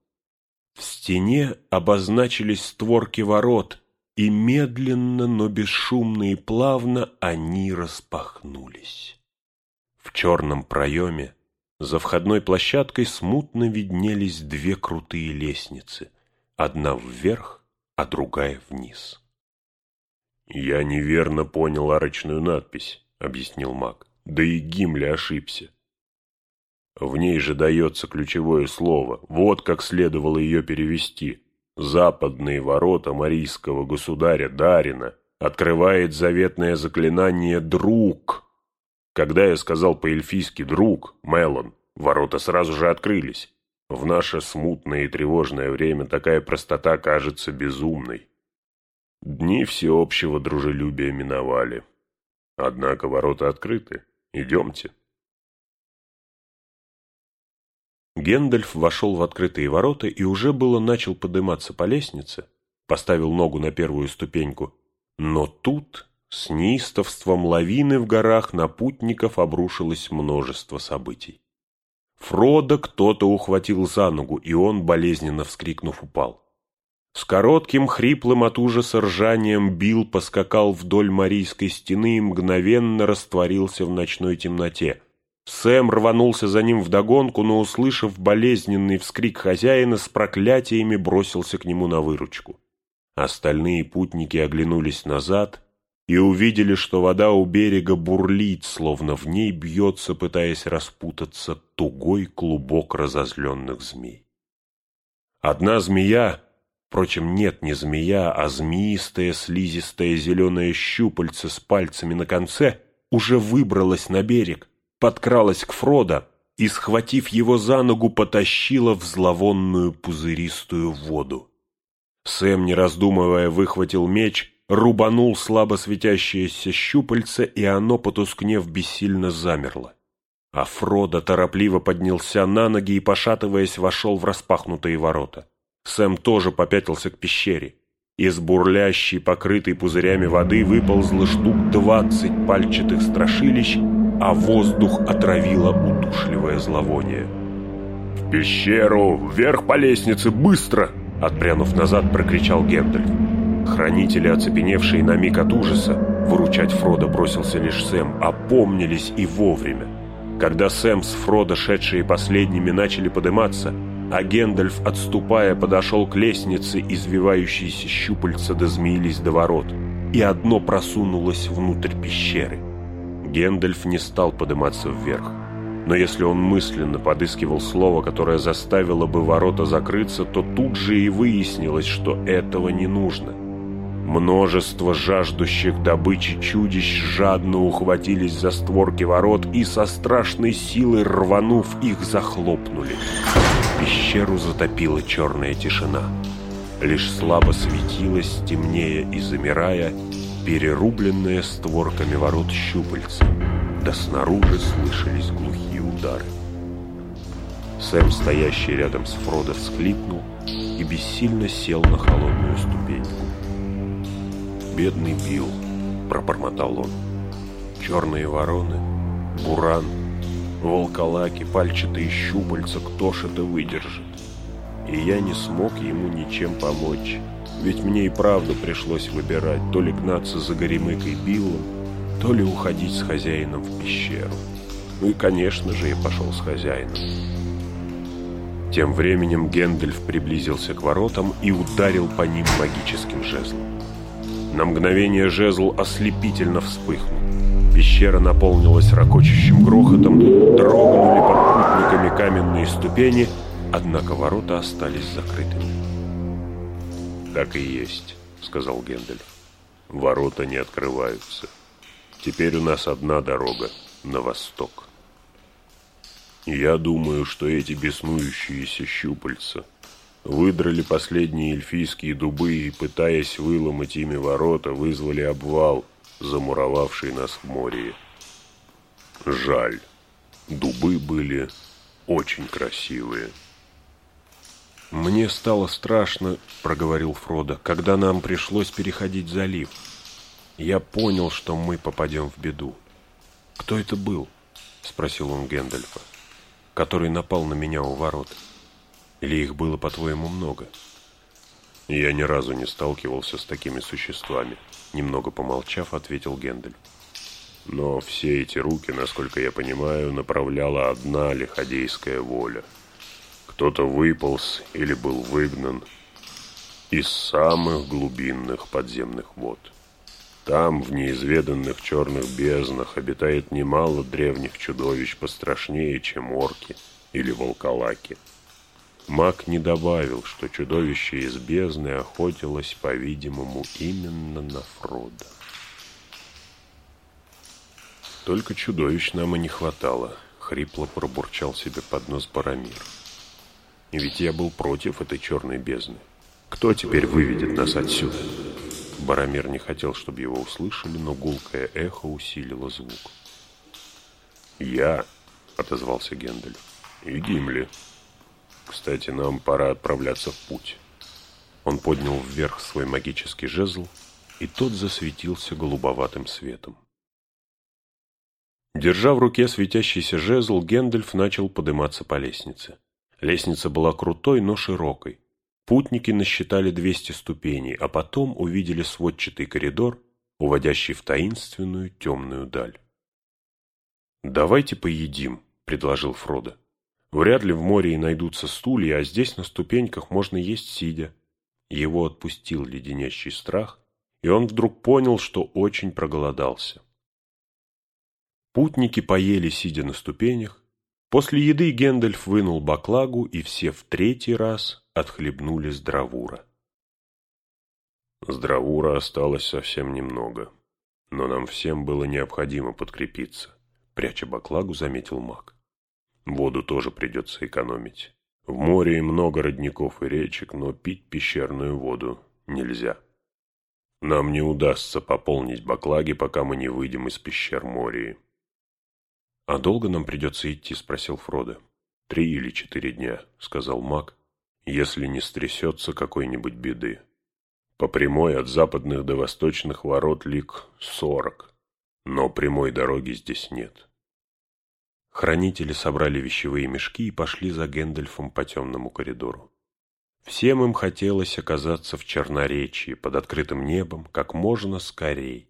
В стене обозначились створки ворот, и медленно, но бесшумно и плавно они распахнулись. В черном проеме за входной площадкой смутно виднелись две крутые лестницы, одна вверх, а другая вниз. «Я неверно понял арочную надпись», — объяснил маг. «Да и Гимли ошибся. В ней же дается ключевое слово. Вот как следовало ее перевести. Западные ворота марийского государя Дарина открывает заветное заклинание «Друг». Когда я сказал по-эльфийски «друг», Мелон, ворота сразу же открылись. В наше смутное и тревожное время такая простота кажется безумной. Дни всеобщего дружелюбия миновали. Однако ворота открыты. Идемте. Гендальф вошел в открытые ворота и уже было начал подниматься по лестнице, поставил ногу на первую ступеньку, но тут с неистовством лавины в горах на путников обрушилось множество событий. Фрода кто-то ухватил за ногу, и он, болезненно вскрикнув, упал. С коротким, хриплым от ужаса ржанием Бил поскакал вдоль Марийской стены и мгновенно растворился в ночной темноте – Сэм рванулся за ним вдогонку, но, услышав болезненный вскрик хозяина, с проклятиями бросился к нему на выручку. Остальные путники оглянулись назад и увидели, что вода у берега бурлит, словно в ней бьется, пытаясь распутаться, тугой клубок разозленных змей. Одна змея, впрочем, нет, не змея, а змеистая слизистая зеленая щупальце с пальцами на конце, уже выбралась на берег, подкралась к Фродо и, схватив его за ногу, потащила в зловонную пузыристую воду. Сэм, не раздумывая, выхватил меч, рубанул слабо светящееся щупальце, и оно, потускнев, бессильно замерло. А Фродо торопливо поднялся на ноги и, пошатываясь, вошел в распахнутые ворота. Сэм тоже попятился к пещере. Из бурлящей, покрытой пузырями воды выползло штук двадцать пальчатых страшилищ, а воздух отравило удушливое зловоние. «В пещеру! Вверх по лестнице! Быстро!» Отпрянув назад, прокричал Гендальф. Хранители, оцепеневшие на миг от ужаса, выручать Фрода бросился лишь Сэм, опомнились и вовремя. Когда Сэм с Фродо, шедшие последними, начали подниматься, а Гендальф, отступая, подошел к лестнице, извивающиеся щупальца дозмеились до ворот, и одно просунулось внутрь пещеры. Гендальф не стал подниматься вверх. Но если он мысленно подыскивал слово, которое заставило бы ворота закрыться, то тут же и выяснилось, что этого не нужно. Множество жаждущих добычи чудищ жадно ухватились за створки ворот и со страшной силой рванув их захлопнули. Пещеру затопила черная тишина. Лишь слабо светилась, темнее и замирая, перерубленные створками ворот щупальца, да снаружи слышались глухие удары. Сэм, стоящий рядом с Фродо, всхлипнул и бессильно сел на холодную ступеньку. «Бедный Билл», — пробормотал он, — «черные вороны, буран, волколаки, пальчатые щупальца, кто ж это выдержит?» И я не смог ему ничем помочь. Ведь мне и правда пришлось выбирать, то ли гнаться за Горемыкой Биллом, то ли уходить с хозяином в пещеру. Ну и, конечно же, я пошел с хозяином. Тем временем Гендельф приблизился к воротам и ударил по ним магическим жезлом. На мгновение жезл ослепительно вспыхнул. Пещера наполнилась ракочущим грохотом, дрогнули под путниками каменные ступени, однако ворота остались закрытыми. «Так и есть», — сказал Гендельф. «Ворота не открываются. Теперь у нас одна дорога на восток». «Я думаю, что эти беснующиеся щупальца выдрали последние эльфийские дубы и, пытаясь выломать ими ворота, вызвали обвал, замуровавший нас в море. Жаль, дубы были очень красивые». «Мне стало страшно», — проговорил Фродо, — «когда нам пришлось переходить залив. Я понял, что мы попадем в беду». «Кто это был?» — спросил он Гэндальфа, который напал на меня у ворот. «Или их было, по-твоему, много?» «Я ни разу не сталкивался с такими существами», — немного помолчав, ответил Гендальф. «Но все эти руки, насколько я понимаю, направляла одна лиходейская воля — кто-то выполз или был выгнан из самых глубинных подземных вод. Там, в неизведанных черных безднах, обитает немало древних чудовищ пострашнее, чем орки или волколаки. Маг не добавил, что чудовище из бездны охотилось, по-видимому, именно на Фрода. «Только чудовищ нам и не хватало», — хрипло пробурчал себе под нос Барамир. И ведь я был против этой черной бездны. Кто теперь выведет нас отсюда? Барамир не хотел, чтобы его услышали, но гулкое эхо усилило звук. «Я», — отозвался Гендель, — «и Гимли. Кстати, нам пора отправляться в путь». Он поднял вверх свой магический жезл, и тот засветился голубоватым светом. Держа в руке светящийся жезл, Гендальф начал подниматься по лестнице. Лестница была крутой, но широкой. Путники насчитали 200 ступеней, а потом увидели сводчатый коридор, уводящий в таинственную темную даль. «Давайте поедим», — предложил Фродо. «Вряд ли в море и найдутся стулья, а здесь на ступеньках можно есть сидя». Его отпустил леденящий страх, и он вдруг понял, что очень проголодался. Путники поели, сидя на ступенях, После еды Гендальф вынул баклагу, и все в третий раз отхлебнули с дровура. Осталось совсем немного, но нам всем было необходимо подкрепиться, пряча баклагу, заметил маг. Воду тоже придется экономить. В море много родников и речек, но пить пещерную воду нельзя. Нам не удастся пополнить баклаги, пока мы не выйдем из пещер Мории. «А долго нам придется идти?» – спросил Фродо. «Три или четыре дня», – сказал маг, – «если не стрясется какой-нибудь беды. По прямой от западных до восточных ворот лик сорок, но прямой дороги здесь нет». Хранители собрали вещевые мешки и пошли за Гэндальфом по темному коридору. Всем им хотелось оказаться в Черноречии, под открытым небом, как можно скорей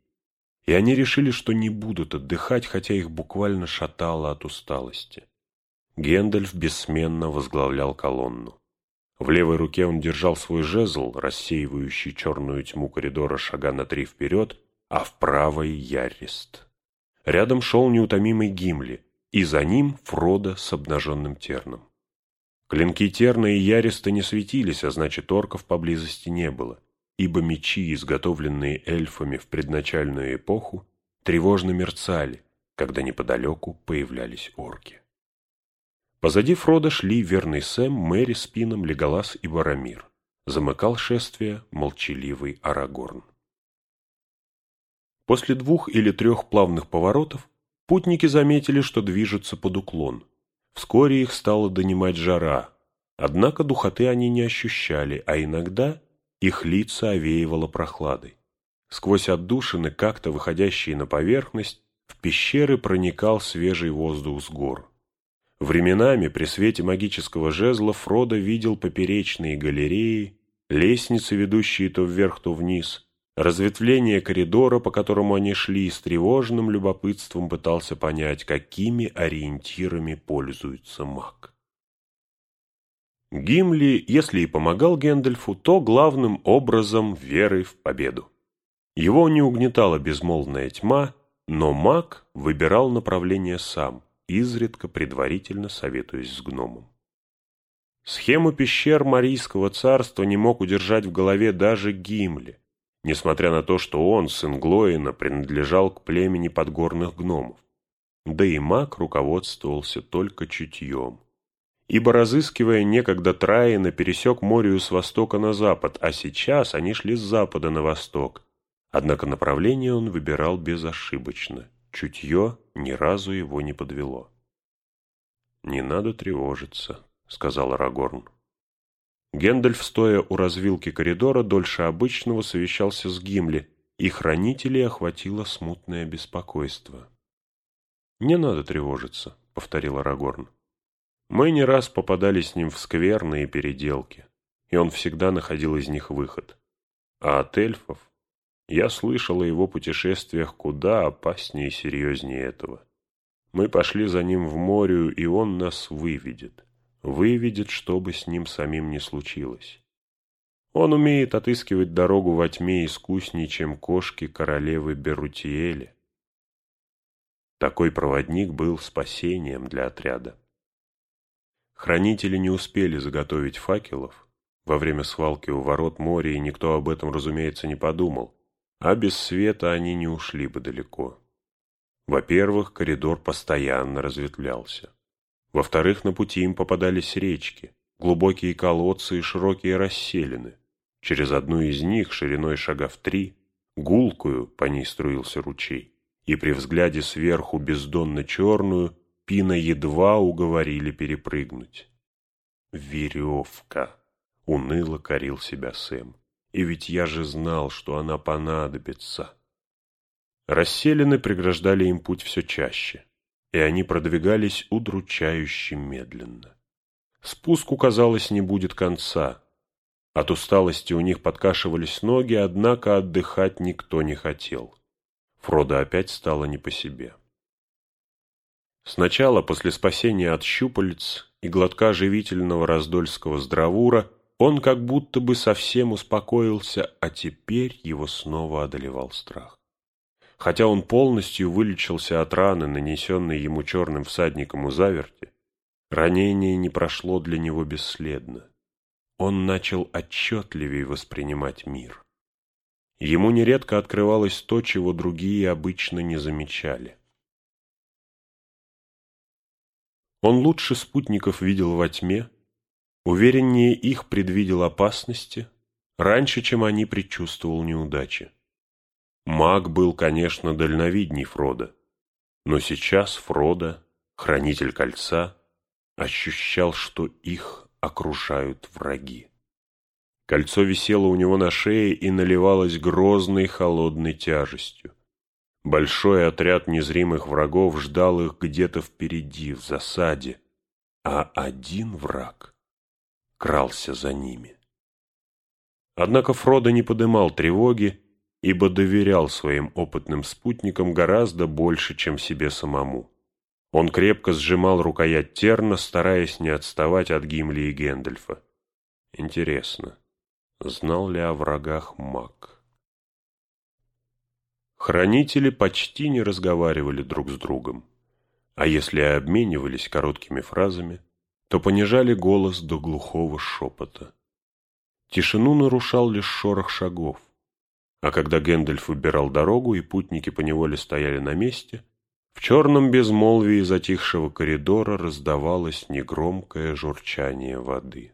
и они решили, что не будут отдыхать, хотя их буквально шатало от усталости. Гендальф бессменно возглавлял колонну. В левой руке он держал свой жезл, рассеивающий черную тьму коридора шага на три вперед, а в правой — Яррист. Рядом шел неутомимый Гимли, и за ним Фродо с обнаженным терном. Клинки терна и Яриста не светились, а значит, орков поблизости не было ибо мечи, изготовленные эльфами в предначальную эпоху, тревожно мерцали, когда неподалеку появлялись орки. Позади Фрода шли верный Сэм, Мэри, Спином, Леголас и Барамир. Замыкал шествие молчаливый Арагорн. После двух или трех плавных поворотов путники заметили, что движутся под уклон. Вскоре их стало донимать жара, однако духоты они не ощущали, а иногда их лица овеивало прохладой. Сквозь отдушины, как-то выходящие на поверхность, в пещеры проникал свежий воздух с гор. Временами при свете магического жезла Фродо видел поперечные галереи, лестницы, ведущие то вверх, то вниз, разветвление коридора, по которому они шли, с тревожным любопытством пытался понять, какими ориентирами пользуется маг. Гимли, если и помогал Гэндальфу, то главным образом верой в победу. Его не угнетала безмолвная тьма, но маг выбирал направление сам, изредка предварительно советуясь с гномом. Схему пещер Марийского царства не мог удержать в голове даже Гимли, несмотря на то, что он, сын Глоина, принадлежал к племени подгорных гномов. Да и маг руководствовался только чутьем. Ибо, разыскивая некогда Траина, пересек морю с востока на запад, а сейчас они шли с запада на восток. Однако направление он выбирал безошибочно. Чутье ни разу его не подвело. «Не надо тревожиться», — сказал Арагорн. Гендальф, стоя у развилки коридора, дольше обычного совещался с Гимли, и хранителей охватило смутное беспокойство. «Не надо тревожиться», — повторил Арагорн. «Мы не раз попадали с ним в скверные переделки, и он всегда находил из них выход. А от эльфов я слышал о его путешествиях куда опаснее и серьезнее этого. Мы пошли за ним в морю, и он нас выведет выведет, что бы с ним самим не случилось. Он умеет отыскивать дорогу во тьме искуснее, чем кошки королевы Берутиэли. Такой проводник был спасением для отряда. Хранители не успели заготовить факелов. Во время свалки у ворот моря, и никто об этом, разумеется, не подумал. А без света они не ушли бы далеко. Во-первых, коридор постоянно разветвлялся. Во-вторых, на пути им попадались речки, глубокие колодцы и широкие расселины. Через одну из них, шириной шага в три, гулкую по ней струился ручей, и при взгляде сверху бездонно-черную Пина едва уговорили перепрыгнуть. «Веревка!» — уныло корил себя Сэм. «И ведь я же знал, что она понадобится!» Расселены преграждали им путь все чаще и они продвигались удручающе медленно. Спуску, казалось, не будет конца. От усталости у них подкашивались ноги, однако отдыхать никто не хотел. Фродо опять стало не по себе. Сначала, после спасения от щупалец и глотка живительного раздольского здравура, он как будто бы совсем успокоился, а теперь его снова одолевал страх. Хотя он полностью вылечился от раны, нанесенной ему черным всадником у заверти, ранение не прошло для него бесследно. Он начал отчетливее воспринимать мир. Ему нередко открывалось то, чего другие обычно не замечали. Он лучше спутников видел во тьме, увереннее их предвидел опасности, раньше, чем они предчувствовал неудачи. Маг был, конечно, дальновидней Фрода, но сейчас Фрода, хранитель кольца, ощущал, что их окружают враги. Кольцо висело у него на шее и наливалось грозной холодной тяжестью. Большой отряд незримых врагов ждал их где-то впереди, в засаде, а один враг крался за ними. Однако Фродо не подымал тревоги ибо доверял своим опытным спутникам гораздо больше, чем себе самому. Он крепко сжимал рукоять терна, стараясь не отставать от Гимли и Гэндальфа. Интересно, знал ли о врагах маг? Хранители почти не разговаривали друг с другом, а если и обменивались короткими фразами, то понижали голос до глухого шепота. Тишину нарушал лишь шорох шагов. А когда Гэндальф выбирал дорогу, и путники поневоле стояли на месте, в черном безмолвии затихшего коридора раздавалось негромкое журчание воды.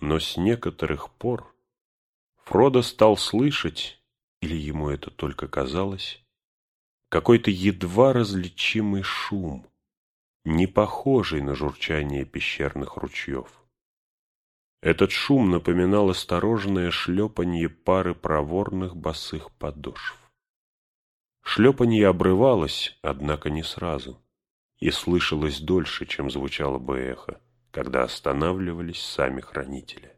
Но с некоторых пор Фродо стал слышать, или ему это только казалось, какой-то едва различимый шум, не похожий на журчание пещерных ручьев. Этот шум напоминал осторожное шлепанье пары проворных босых подошв. Шлепанье обрывалось, однако не сразу, и слышалось дольше, чем звучало бы эхо, когда останавливались сами хранители.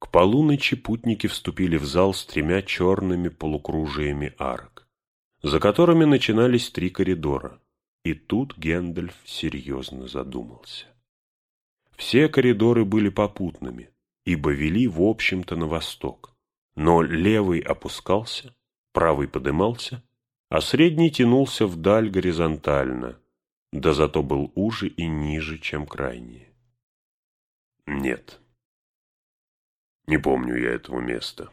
К полуночи путники вступили в зал с тремя черными полукружиями арок, за которыми начинались три коридора, и тут Гендальф серьезно задумался. Все коридоры были попутными, ибо вели, в общем-то, на восток. Но левый опускался, правый подымался, а средний тянулся вдаль горизонтально, да зато был уже и ниже, чем крайние. Нет, не помню я этого места.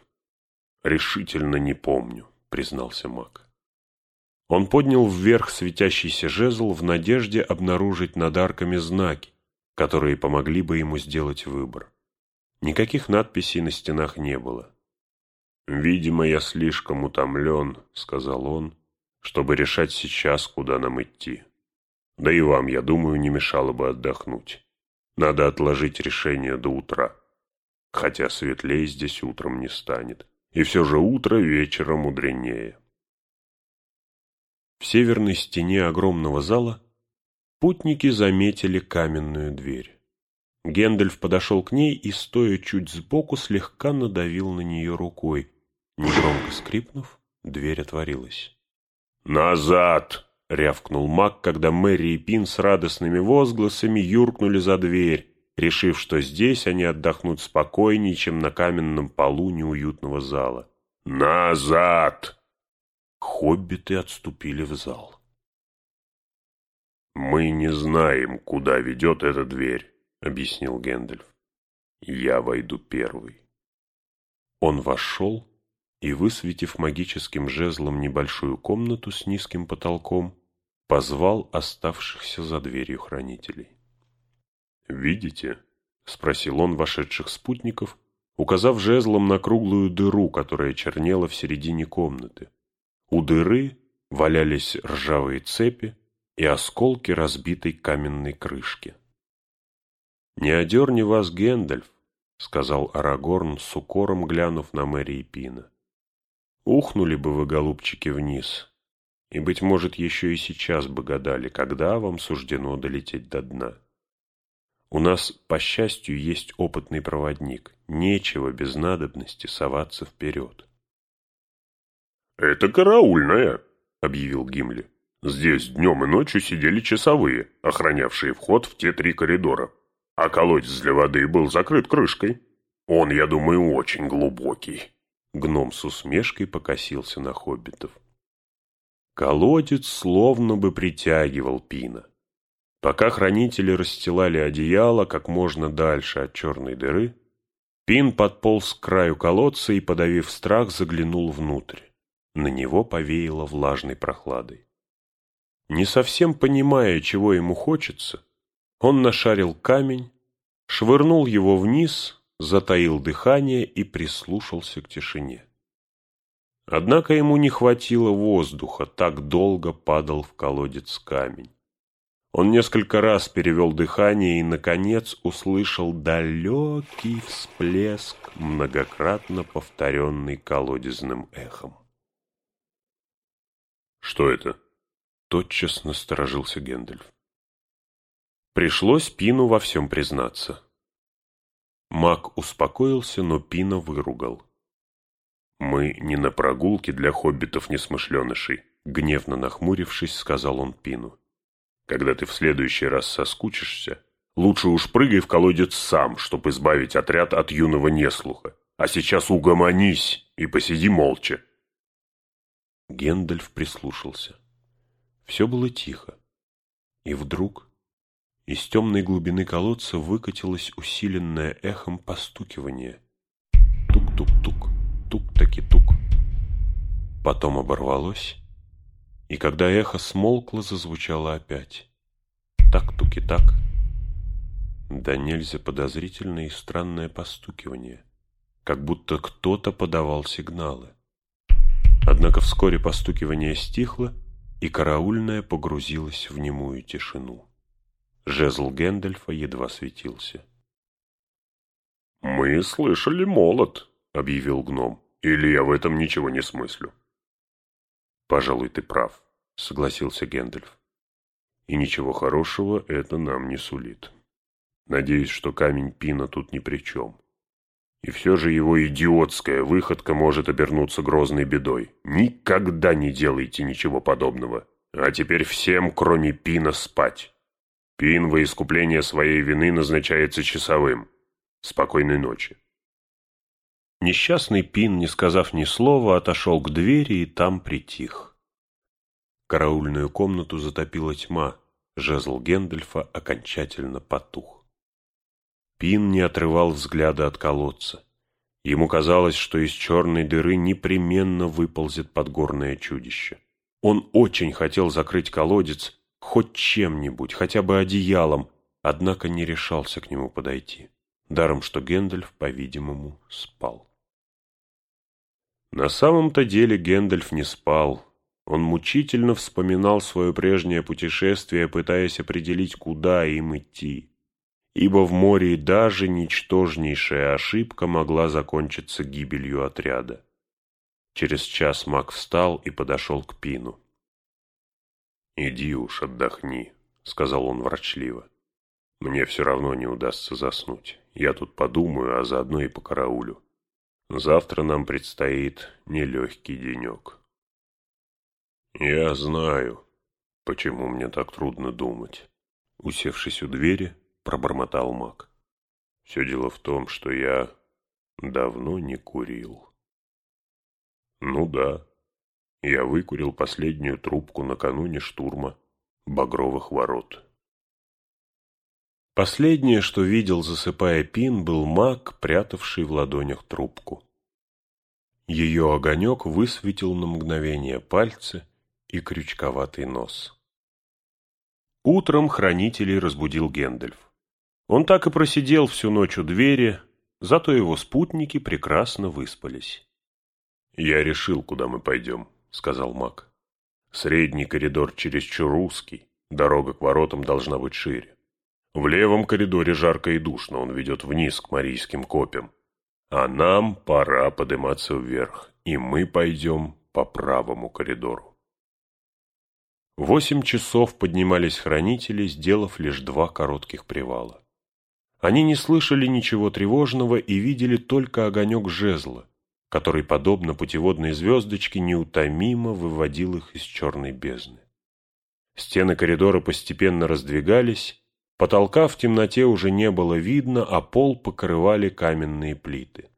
Решительно не помню, признался маг. Он поднял вверх светящийся жезл в надежде обнаружить над арками знаки, которые помогли бы ему сделать выбор. Никаких надписей на стенах не было. «Видимо, я слишком утомлен», — сказал он, — «чтобы решать сейчас, куда нам идти. Да и вам, я думаю, не мешало бы отдохнуть. Надо отложить решение до утра. Хотя светлее здесь утром не станет. И все же утро вечера мудренее». В северной стене огромного зала путники заметили каменную дверь. Гендальф подошел к ней и, стоя чуть сбоку, слегка надавил на нее рукой. Негромко скрипнув, дверь отворилась. «Назад!» — рявкнул маг, когда Мэри и Пин с радостными возгласами юркнули за дверь, решив, что здесь они отдохнут спокойнее, чем на каменном полу неуютного зала. «Назад!» Хоббиты отступили в зал. «Мы не знаем, куда ведет эта дверь», — объяснил Гэндальф. «Я войду первый». Он вошел и, высветив магическим жезлом небольшую комнату с низким потолком, позвал оставшихся за дверью хранителей. «Видите?» — спросил он вошедших спутников, указав жезлом на круглую дыру, которая чернела в середине комнаты. У дыры валялись ржавые цепи и осколки разбитой каменной крышки. «Не одерни вас, Гэндальф», — сказал Арагорн с укором, глянув на Мэри и Пина. «Ухнули бы вы, голубчики, вниз, и, быть может, еще и сейчас бы гадали, когда вам суждено долететь до дна. У нас, по счастью, есть опытный проводник, нечего без надобности соваться вперед». «Это караульная», — объявил Гимли. «Здесь днем и ночью сидели часовые, охранявшие вход в те три коридора. А колодец для воды был закрыт крышкой. Он, я думаю, очень глубокий». Гном с усмешкой покосился на хоббитов. Колодец словно бы притягивал Пина. Пока хранители расстилали одеяло как можно дальше от черной дыры, Пин подполз к краю колодца и, подавив страх, заглянул внутрь. На него повеяло влажной прохладой. Не совсем понимая, чего ему хочется, он нашарил камень, швырнул его вниз, затаил дыхание и прислушался к тишине. Однако ему не хватило воздуха, так долго падал в колодец камень. Он несколько раз перевел дыхание и, наконец, услышал далекий всплеск, многократно повторенный колодезным эхом. «Что это?» — тотчас насторожился Гэндальф. Пришлось Пину во всем признаться. Маг успокоился, но Пина выругал. «Мы не на прогулке для хоббитов-несмышленышей», — гневно нахмурившись, сказал он Пину. «Когда ты в следующий раз соскучишься, лучше уж прыгай в колодец сам, чтобы избавить отряд от юного неслуха. А сейчас угомонись и посиди молча». Гендальф прислушался. Все было тихо. И вдруг из темной глубины колодца выкатилось усиленное эхом постукивание. Тук-тук-тук, тук-таки-тук. Потом оборвалось, и когда эхо смолкло, зазвучало опять. Так-туки-так. Да нельзя подозрительное и странное постукивание, как будто кто-то подавал сигналы. Однако вскоре постукивание стихло, и караульная погрузилась в немую тишину. Жезл Гэндальфа едва светился. «Мы слышали молот», — объявил гном. «Или я в этом ничего не смыслю?» «Пожалуй, ты прав», — согласился Гэндальф. «И ничего хорошего это нам не сулит. Надеюсь, что камень Пина тут ни при чем. И все же его идиотская выходка может обернуться грозной бедой. Никогда не делайте ничего подобного. А теперь всем, кроме Пина, спать. Пин во искупление своей вины назначается часовым. Спокойной ночи. Несчастный Пин, не сказав ни слова, отошел к двери и там притих. Караульную комнату затопила тьма, жезл Гендельфа окончательно потух. Пин не отрывал взгляда от колодца. Ему казалось, что из черной дыры непременно выползет подгорное чудище. Он очень хотел закрыть колодец хоть чем-нибудь, хотя бы одеялом, однако не решался к нему подойти. Даром, что Гэндальф, по-видимому, спал. На самом-то деле Гэндальф не спал. Он мучительно вспоминал свое прежнее путешествие, пытаясь определить, куда им идти. Ибо в Мории даже ничтожнейшая ошибка могла закончиться гибелью отряда. Через час маг встал и подошел к Пину. «Иди уж, отдохни», — сказал он ворчливо. «Мне все равно не удастся заснуть. Я тут подумаю, а заодно и покараулю. Завтра нам предстоит нелегкий денек». «Я знаю, почему мне так трудно думать», — усевшись у двери, пробормотал маг. «Все дело в том, что я давно не курил». Ну да, я выкурил последнюю трубку накануне штурма Багровых ворот. Последнее, что видел, засыпая пин, был маг, прятавший в ладонях трубку. Ее огонек высветил на мгновение пальцы и крючковатый нос. Утром хранителей разбудил Гендальф. Он так и просидел всю ночь у двери, зато его спутники прекрасно выспались. «Я решил, куда мы пойдем», — сказал маг. «Средний коридор чересчур узкий, дорога к воротам должна быть шире. В левом коридоре жарко и душно, он ведет вниз к Марийским копьям. А нам пора подниматься вверх, и мы пойдем по правому коридору». Восемь часов поднимались хранители, сделав лишь два коротких привала. Они не слышали ничего тревожного и видели только огонек жезла, который, подобно путеводной звездочке, неутомимо выводил их из черной бездны. Стены коридора постепенно раздвигались, потолка в темноте уже не было видно, а пол покрывали каменные плиты.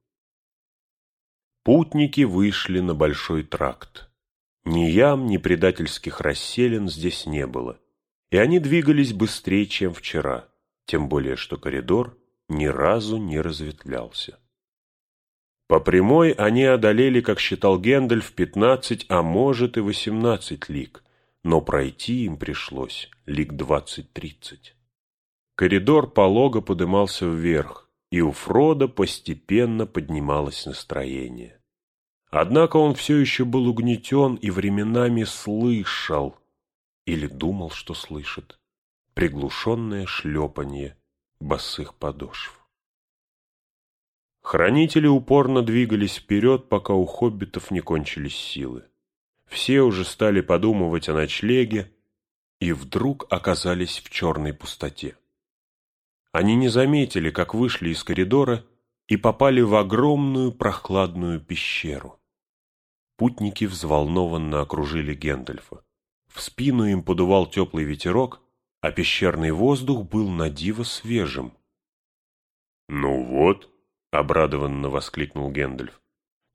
Путники вышли на большой тракт. Ни ям, ни предательских расселен здесь не было, и они двигались быстрее, чем вчера, тем более что коридор ни разу не разветвлялся. По прямой они одолели, как считал Гендальф, пятнадцать, а может и восемнадцать лиг, но пройти им пришлось лиг двадцать-тридцать. Коридор полого подымался вверх, и у Фрода постепенно поднималось настроение. Однако он все еще был угнетен и временами слышал, или думал, что слышит, приглушенное шлепанье босых подошв. Хранители упорно двигались вперед, пока у хоббитов не кончились силы. Все уже стали подумывать о ночлеге, и вдруг оказались в черной пустоте. Они не заметили, как вышли из коридора и попали в огромную прохладную пещеру. Путники взволнованно окружили Гендальфа. В спину им подувал теплый ветерок, а пещерный воздух был на диво свежим. «Ну вот», — обрадованно воскликнул Гэндальф.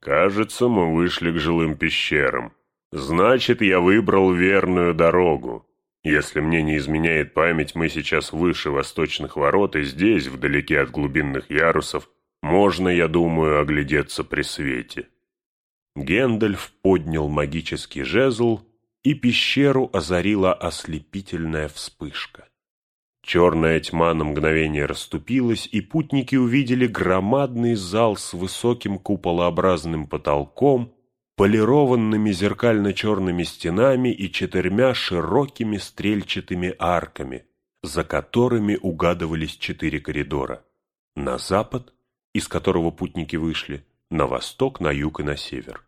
«Кажется, мы вышли к жилым пещерам. Значит, я выбрал верную дорогу. Если мне не изменяет память, мы сейчас выше восточных ворот, и здесь, вдалеке от глубинных ярусов, можно, я думаю, оглядеться при свете». Гендальф поднял магический жезл, и пещеру озарила ослепительная вспышка. Черная тьма на мгновение расступилась, и путники увидели громадный зал с высоким куполообразным потолком, полированными зеркально-черными стенами и четырьмя широкими стрельчатыми арками, за которыми угадывались четыре коридора. На запад, из которого путники вышли, на восток, на юг и на север.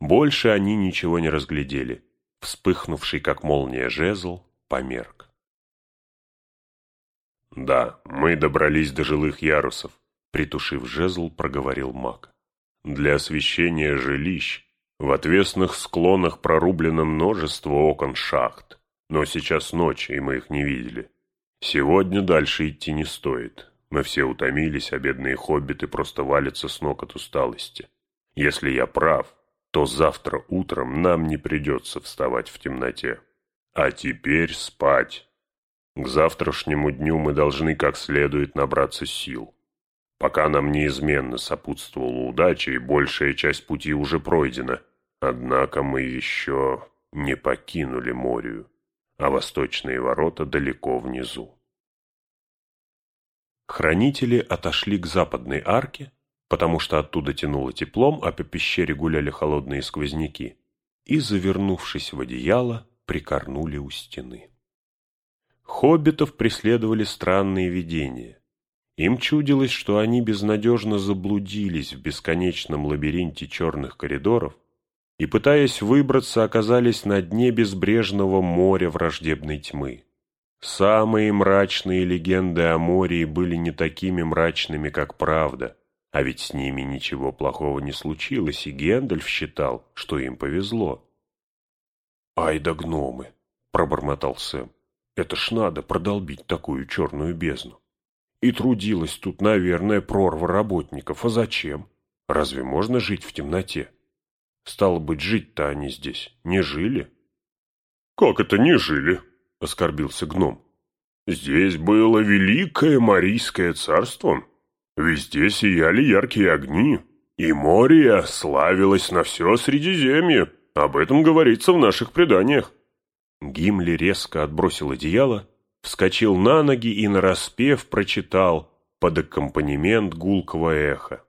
Больше они ничего не разглядели. Вспыхнувший, как молния, жезл померк. «Да, мы добрались до жилых ярусов», — притушив жезл, проговорил маг. «Для освещения жилищ в отвесных склонах прорублено множество окон шахт, но сейчас ночь, и мы их не видели. Сегодня дальше идти не стоит. Мы все утомились, а бедные хоббиты просто валятся с ног от усталости. Если я прав, то завтра утром нам не придется вставать в темноте. А теперь спать. К завтрашнему дню мы должны как следует набраться сил. Пока нам неизменно сопутствовала удача, и большая часть пути уже пройдена, однако мы еще не покинули морю а восточные ворота далеко внизу. Хранители отошли к западной арке, потому что оттуда тянуло теплом, а по пещере гуляли холодные сквозняки, и, завернувшись в одеяло, прикорнули у стены. Хоббитов преследовали странные видения. Им чудилось, что они безнадежно заблудились в бесконечном лабиринте черных коридоров, и, пытаясь выбраться, оказались на дне безбрежного моря враждебной тьмы. Самые мрачные легенды о море были не такими мрачными, как правда, а ведь с ними ничего плохого не случилось, и Гендальф считал, что им повезло. «Ай да гномы!» — пробормотал Сэм. «Это ж надо продолбить такую черную бездну. И трудилась тут, наверное, прорва работников. А зачем? Разве можно жить в темноте?» Стало быть, жить-то они здесь не жили. «Как это не жили?» — оскорбился гном. «Здесь было великое Марийское царство. Везде сияли яркие огни, и море славилось на все Средиземье. Об этом говорится в наших преданиях». Гимли резко отбросил одеяло, вскочил на ноги и нараспев прочитал под аккомпанемент гулкого эха.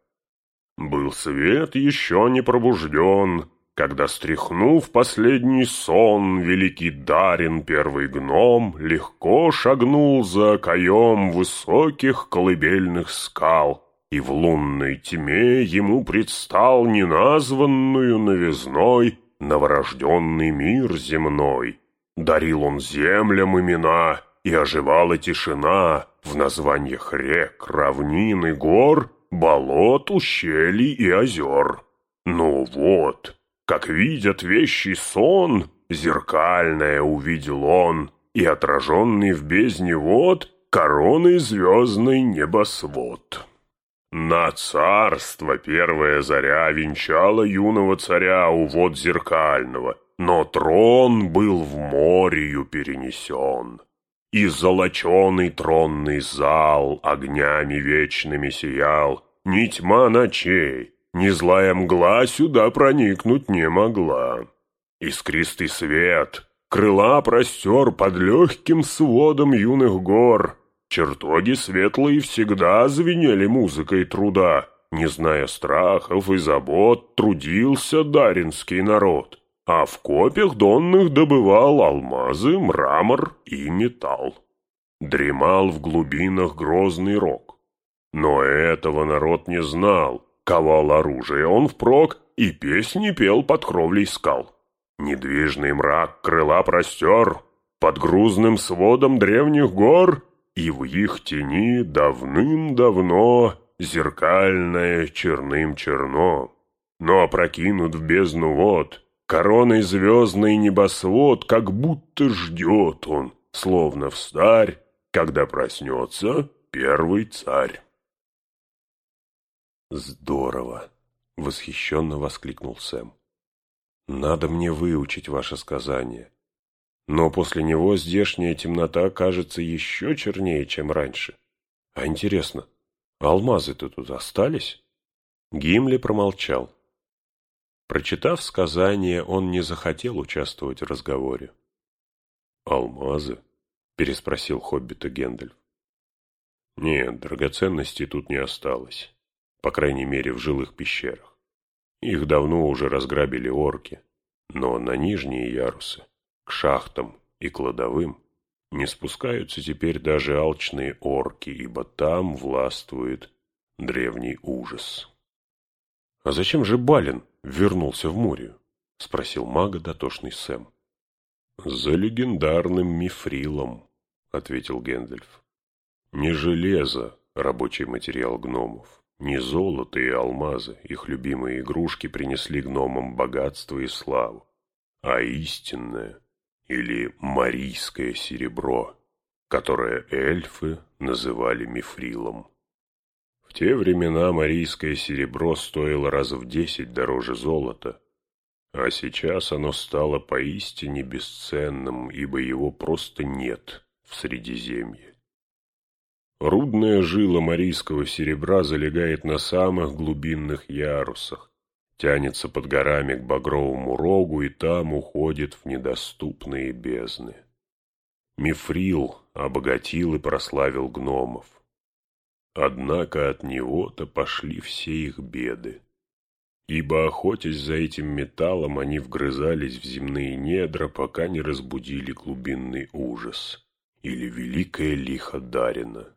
Был свет еще не пробужден, когда, стряхнув последний сон, великий Дарин, первый гном, легко шагнул за окоем высоких колыбельных скал, и в лунной тьме ему предстал неназванную новизной новорожденный мир земной. Дарил он землям имена, и оживала тишина в названиях рек, равнин и гор — болот, ущелий и озер. Ну вот, как видят вещий сон, зеркальное увидел он, и отраженный в бездне вод короной звездный небосвод. На царство первая заря венчала юного царя у вод зеркального, но трон был в морю перенесен. И золоченый тронный зал огнями вечными сиял, ни тьма ночей, ни злая мгла сюда проникнуть не могла. Искристый свет, крыла простер под легким сводом юных гор, чертоги светлые всегда звенели музыкой труда, не зная страхов и забот, трудился даринский народ а в копьях донных добывал алмазы, мрамор и металл. Дремал в глубинах грозный рог. Но этого народ не знал, ковал оружие он впрок и песни пел под кровлей скал. Недвижный мрак крыла простер под грузным сводом древних гор, и в их тени давным-давно зеркальное черным черно. Но опрокинут в бездну вод — Короной звездный небосвод, как будто ждет он, словно в старь, когда проснется первый царь. «Здорово!» — восхищенно воскликнул Сэм. «Надо мне выучить ваше сказание. Но после него здешняя темнота кажется еще чернее, чем раньше. А интересно, алмазы-то тут остались?» Гимли промолчал. Прочитав сказание, он не захотел участвовать в разговоре. «Алмазы?» — переспросил хоббита Гендальф. «Нет, драгоценностей тут не осталось, по крайней мере в жилых пещерах. Их давно уже разграбили орки, но на нижние ярусы, к шахтам и кладовым, не спускаются теперь даже алчные орки, ибо там властвует древний ужас». «А зачем же Балин?» вернулся в море? — спросил мага дотошный Сэм. — За легендарным мифрилом, — ответил Гэндальф. — Не железо, рабочий материал гномов, не золото и алмазы, их любимые игрушки принесли гномам богатство и славу, а истинное или марийское серебро, которое эльфы называли мифрилом. В те времена марийское серебро стоило раз в десять дороже золота, а сейчас оно стало поистине бесценным, ибо его просто нет в Средиземье. Рудная жила марийского серебра залегает на самых глубинных ярусах, тянется под горами к багровому рогу и там уходит в недоступные бездны. Мифрил обогатил и прославил гномов. Однако от него-то пошли все их беды. Ибо, охотясь за этим металлом, они вгрызались в земные недра, пока не разбудили глубинный ужас или великое лихо Дарина.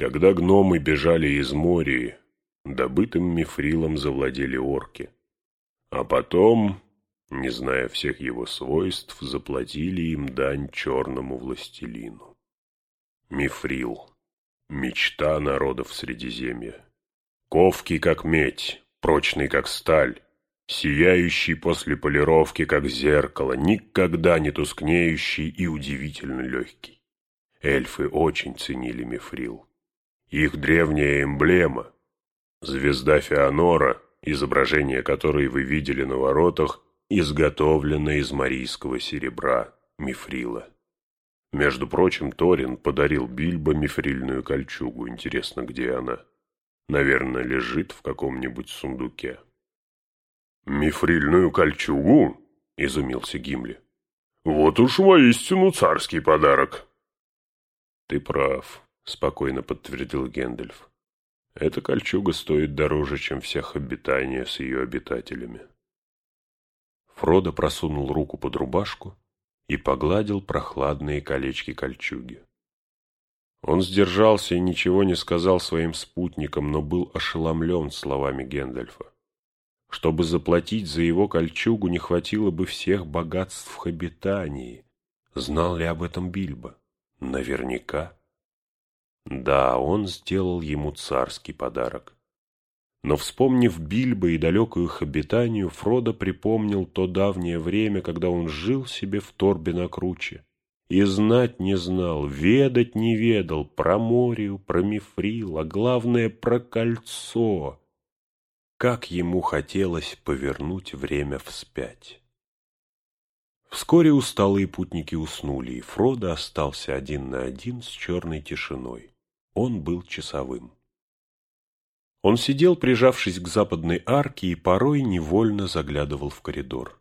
Когда гномы бежали из моря, добытым мифрилом завладели орки. А потом, не зная всех его свойств, заплатили им дань черному властелину. Мифрил. Мечта народов Средиземья. Ковкий, как медь, прочный, как сталь, сияющий после полировки, как зеркало, никогда не тускнеющий и удивительно легкий. Эльфы очень ценили мифрил. Их древняя эмблема, звезда Феонора, изображение которой вы видели на воротах, изготовлена из марийского серебра, мифрила. Между прочим, Торин подарил Бильбо мифрильную кольчугу. Интересно, где она? Наверное, лежит в каком-нибудь сундуке. «Мифрильную кольчугу?» — изумился Гимли. «Вот уж воистину царский подарок». «Ты прав», — спокойно подтвердил Гэндальф. «Эта кольчуга стоит дороже, чем всех обитания с ее обитателями». Фродо просунул руку под рубашку и погладил прохладные колечки кольчуги. Он сдержался и ничего не сказал своим спутникам, но был ошеломлен словами Гендальфа. Чтобы заплатить за его кольчугу, не хватило бы всех богатств в обитании. Знал ли об этом Бильбо? Наверняка. Да, он сделал ему царский подарок. Но, вспомнив Бильбо и далекую их обитанию, Фродо припомнил то давнее время, когда он жил себе в торбе на круче. И знать не знал, ведать не ведал про Морию, про Мифрил, а главное про кольцо. Как ему хотелось повернуть время вспять. Вскоре усталые путники уснули, и Фродо остался один на один с черной тишиной. Он был часовым. Он сидел, прижавшись к западной арке, и порой невольно заглядывал в коридор.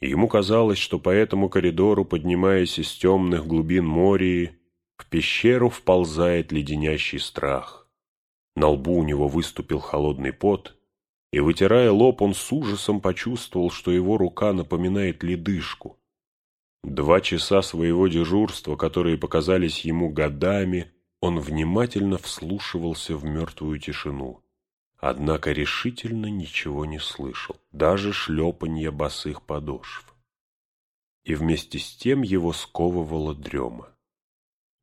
ему казалось, что по этому коридору, поднимаясь из темных глубин моря, в пещеру вползает леденящий страх. На лбу у него выступил холодный пот, и, вытирая лоб, он с ужасом почувствовал, что его рука напоминает ледышку. Два часа своего дежурства, которые показались ему годами, он внимательно вслушивался в мертвую тишину, однако решительно ничего не слышал, даже шлепанья босых подошв. И вместе с тем его сковывала дрема.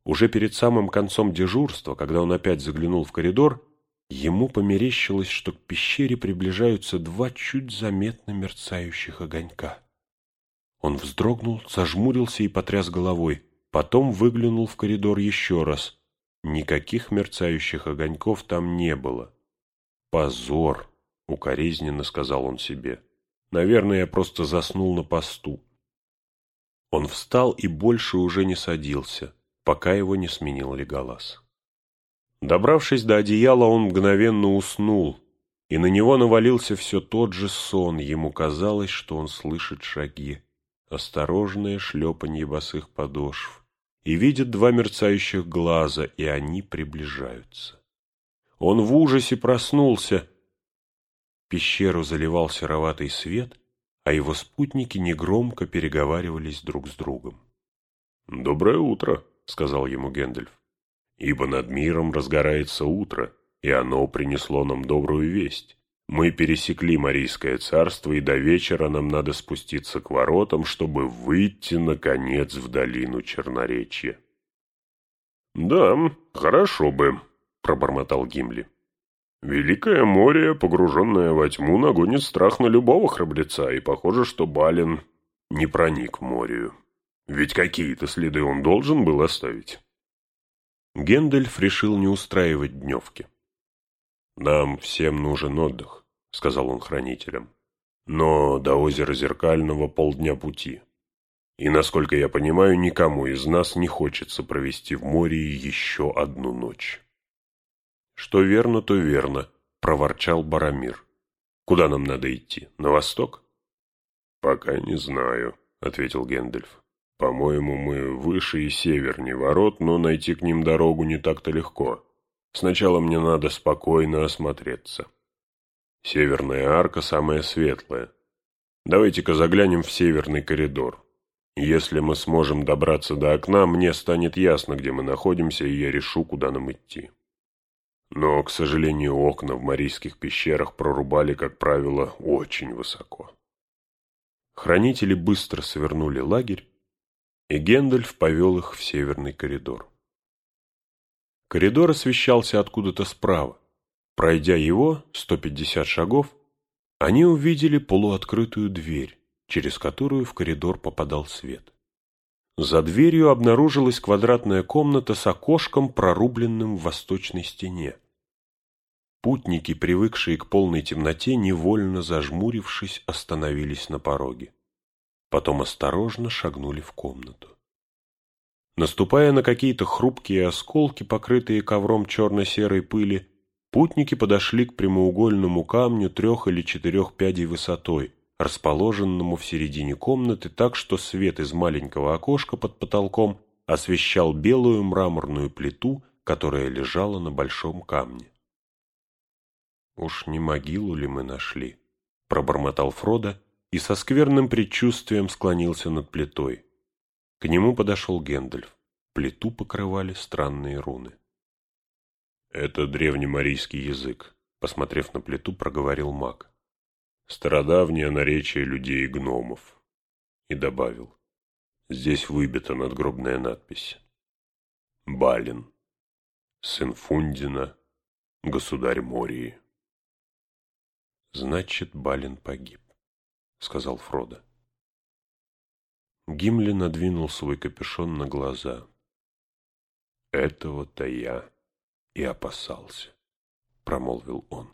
Уже перед самым концом дежурства, когда он опять заглянул в коридор, ему померещилось, что к пещере приближаются два чуть заметно мерцающих огонька. Он вздрогнул, зажмурился и потряс головой, потом выглянул в коридор еще раз — Никаких мерцающих огоньков там не было. «Позор!» — укоризненно сказал он себе. «Наверное, я просто заснул на посту». Он встал и больше уже не садился, пока его не сменил Леголас. Добравшись до одеяла, он мгновенно уснул, и на него навалился все тот же сон. Ему казалось, что он слышит шаги, осторожное шлепанье босых подошв и видит два мерцающих глаза, и они приближаются. Он в ужасе проснулся. Пещеру заливал сероватый свет, а его спутники негромко переговаривались друг с другом. «Доброе утро», — сказал ему Гэндальф, — «ибо над миром разгорается утро, и оно принесло нам добрую весть. Мы пересекли Марийское царство, и до вечера нам надо спуститься к воротам, чтобы выйти, наконец, в долину Черноречья. «Да, хорошо бы», — пробормотал Гимли. «Великое море, погруженное во тьму, нагонит страх на любого храбреца, и похоже, что Балин не проник в морю. Ведь какие-то следы он должен был оставить. Гендальф решил не устраивать дневки. «Нам всем нужен отдых», — сказал он хранителям. «Но до озера Зеркального полдня пути. И, насколько я понимаю, никому из нас не хочется провести в море еще одну ночь». «Что верно, то верно», — проворчал Барамир. «Куда нам надо идти? На восток?» «Пока не знаю», — ответил Гэндальф. «По-моему, мы выше и севернее ворот, но найти к ним дорогу не так-то легко. Сначала мне надо спокойно осмотреться. Северная арка самая светлая. Давайте-ка заглянем в северный коридор. Если мы сможем добраться до окна, мне станет ясно, где мы находимся, и я решу, куда нам идти». Но, к сожалению, окна в Марийских пещерах прорубали, как правило, очень высоко. Хранители быстро свернули лагерь, и Гендальф повел их в северный коридор. Коридор освещался откуда-то справа. Пройдя его, 150 шагов, они увидели полуоткрытую дверь, через которую в коридор попадал свет. За дверью обнаружилась квадратная комната с окошком, прорубленным в восточной стене. Путники, привыкшие к полной темноте, невольно зажмурившись, остановились на пороге. Потом осторожно шагнули в комнату. Наступая на какие-то хрупкие осколки, покрытые ковром черно-серой пыли, путники подошли к прямоугольному камню трех или четырех пядей высотой, расположенному в середине комнаты так, что свет из маленького окошка под потолком освещал белую мраморную плиту, которая лежала на большом камне. «Уж не могилу ли мы нашли?» — пробормотал Фродо и со скверным предчувствием склонился над плитой. К нему подошел Гендальф. Плиту покрывали странные руны. «Это древнемарийский язык», — посмотрев на плиту, проговорил маг. «Стародавнее наречие людей и гномов». И добавил. Здесь выбита надгробная надпись. «Балин, сын Фундина, государь Мории». «Значит, Балин погиб», — сказал Фродо. Гимли надвинул свой капюшон на глаза. «Этого-то я и опасался», — промолвил он.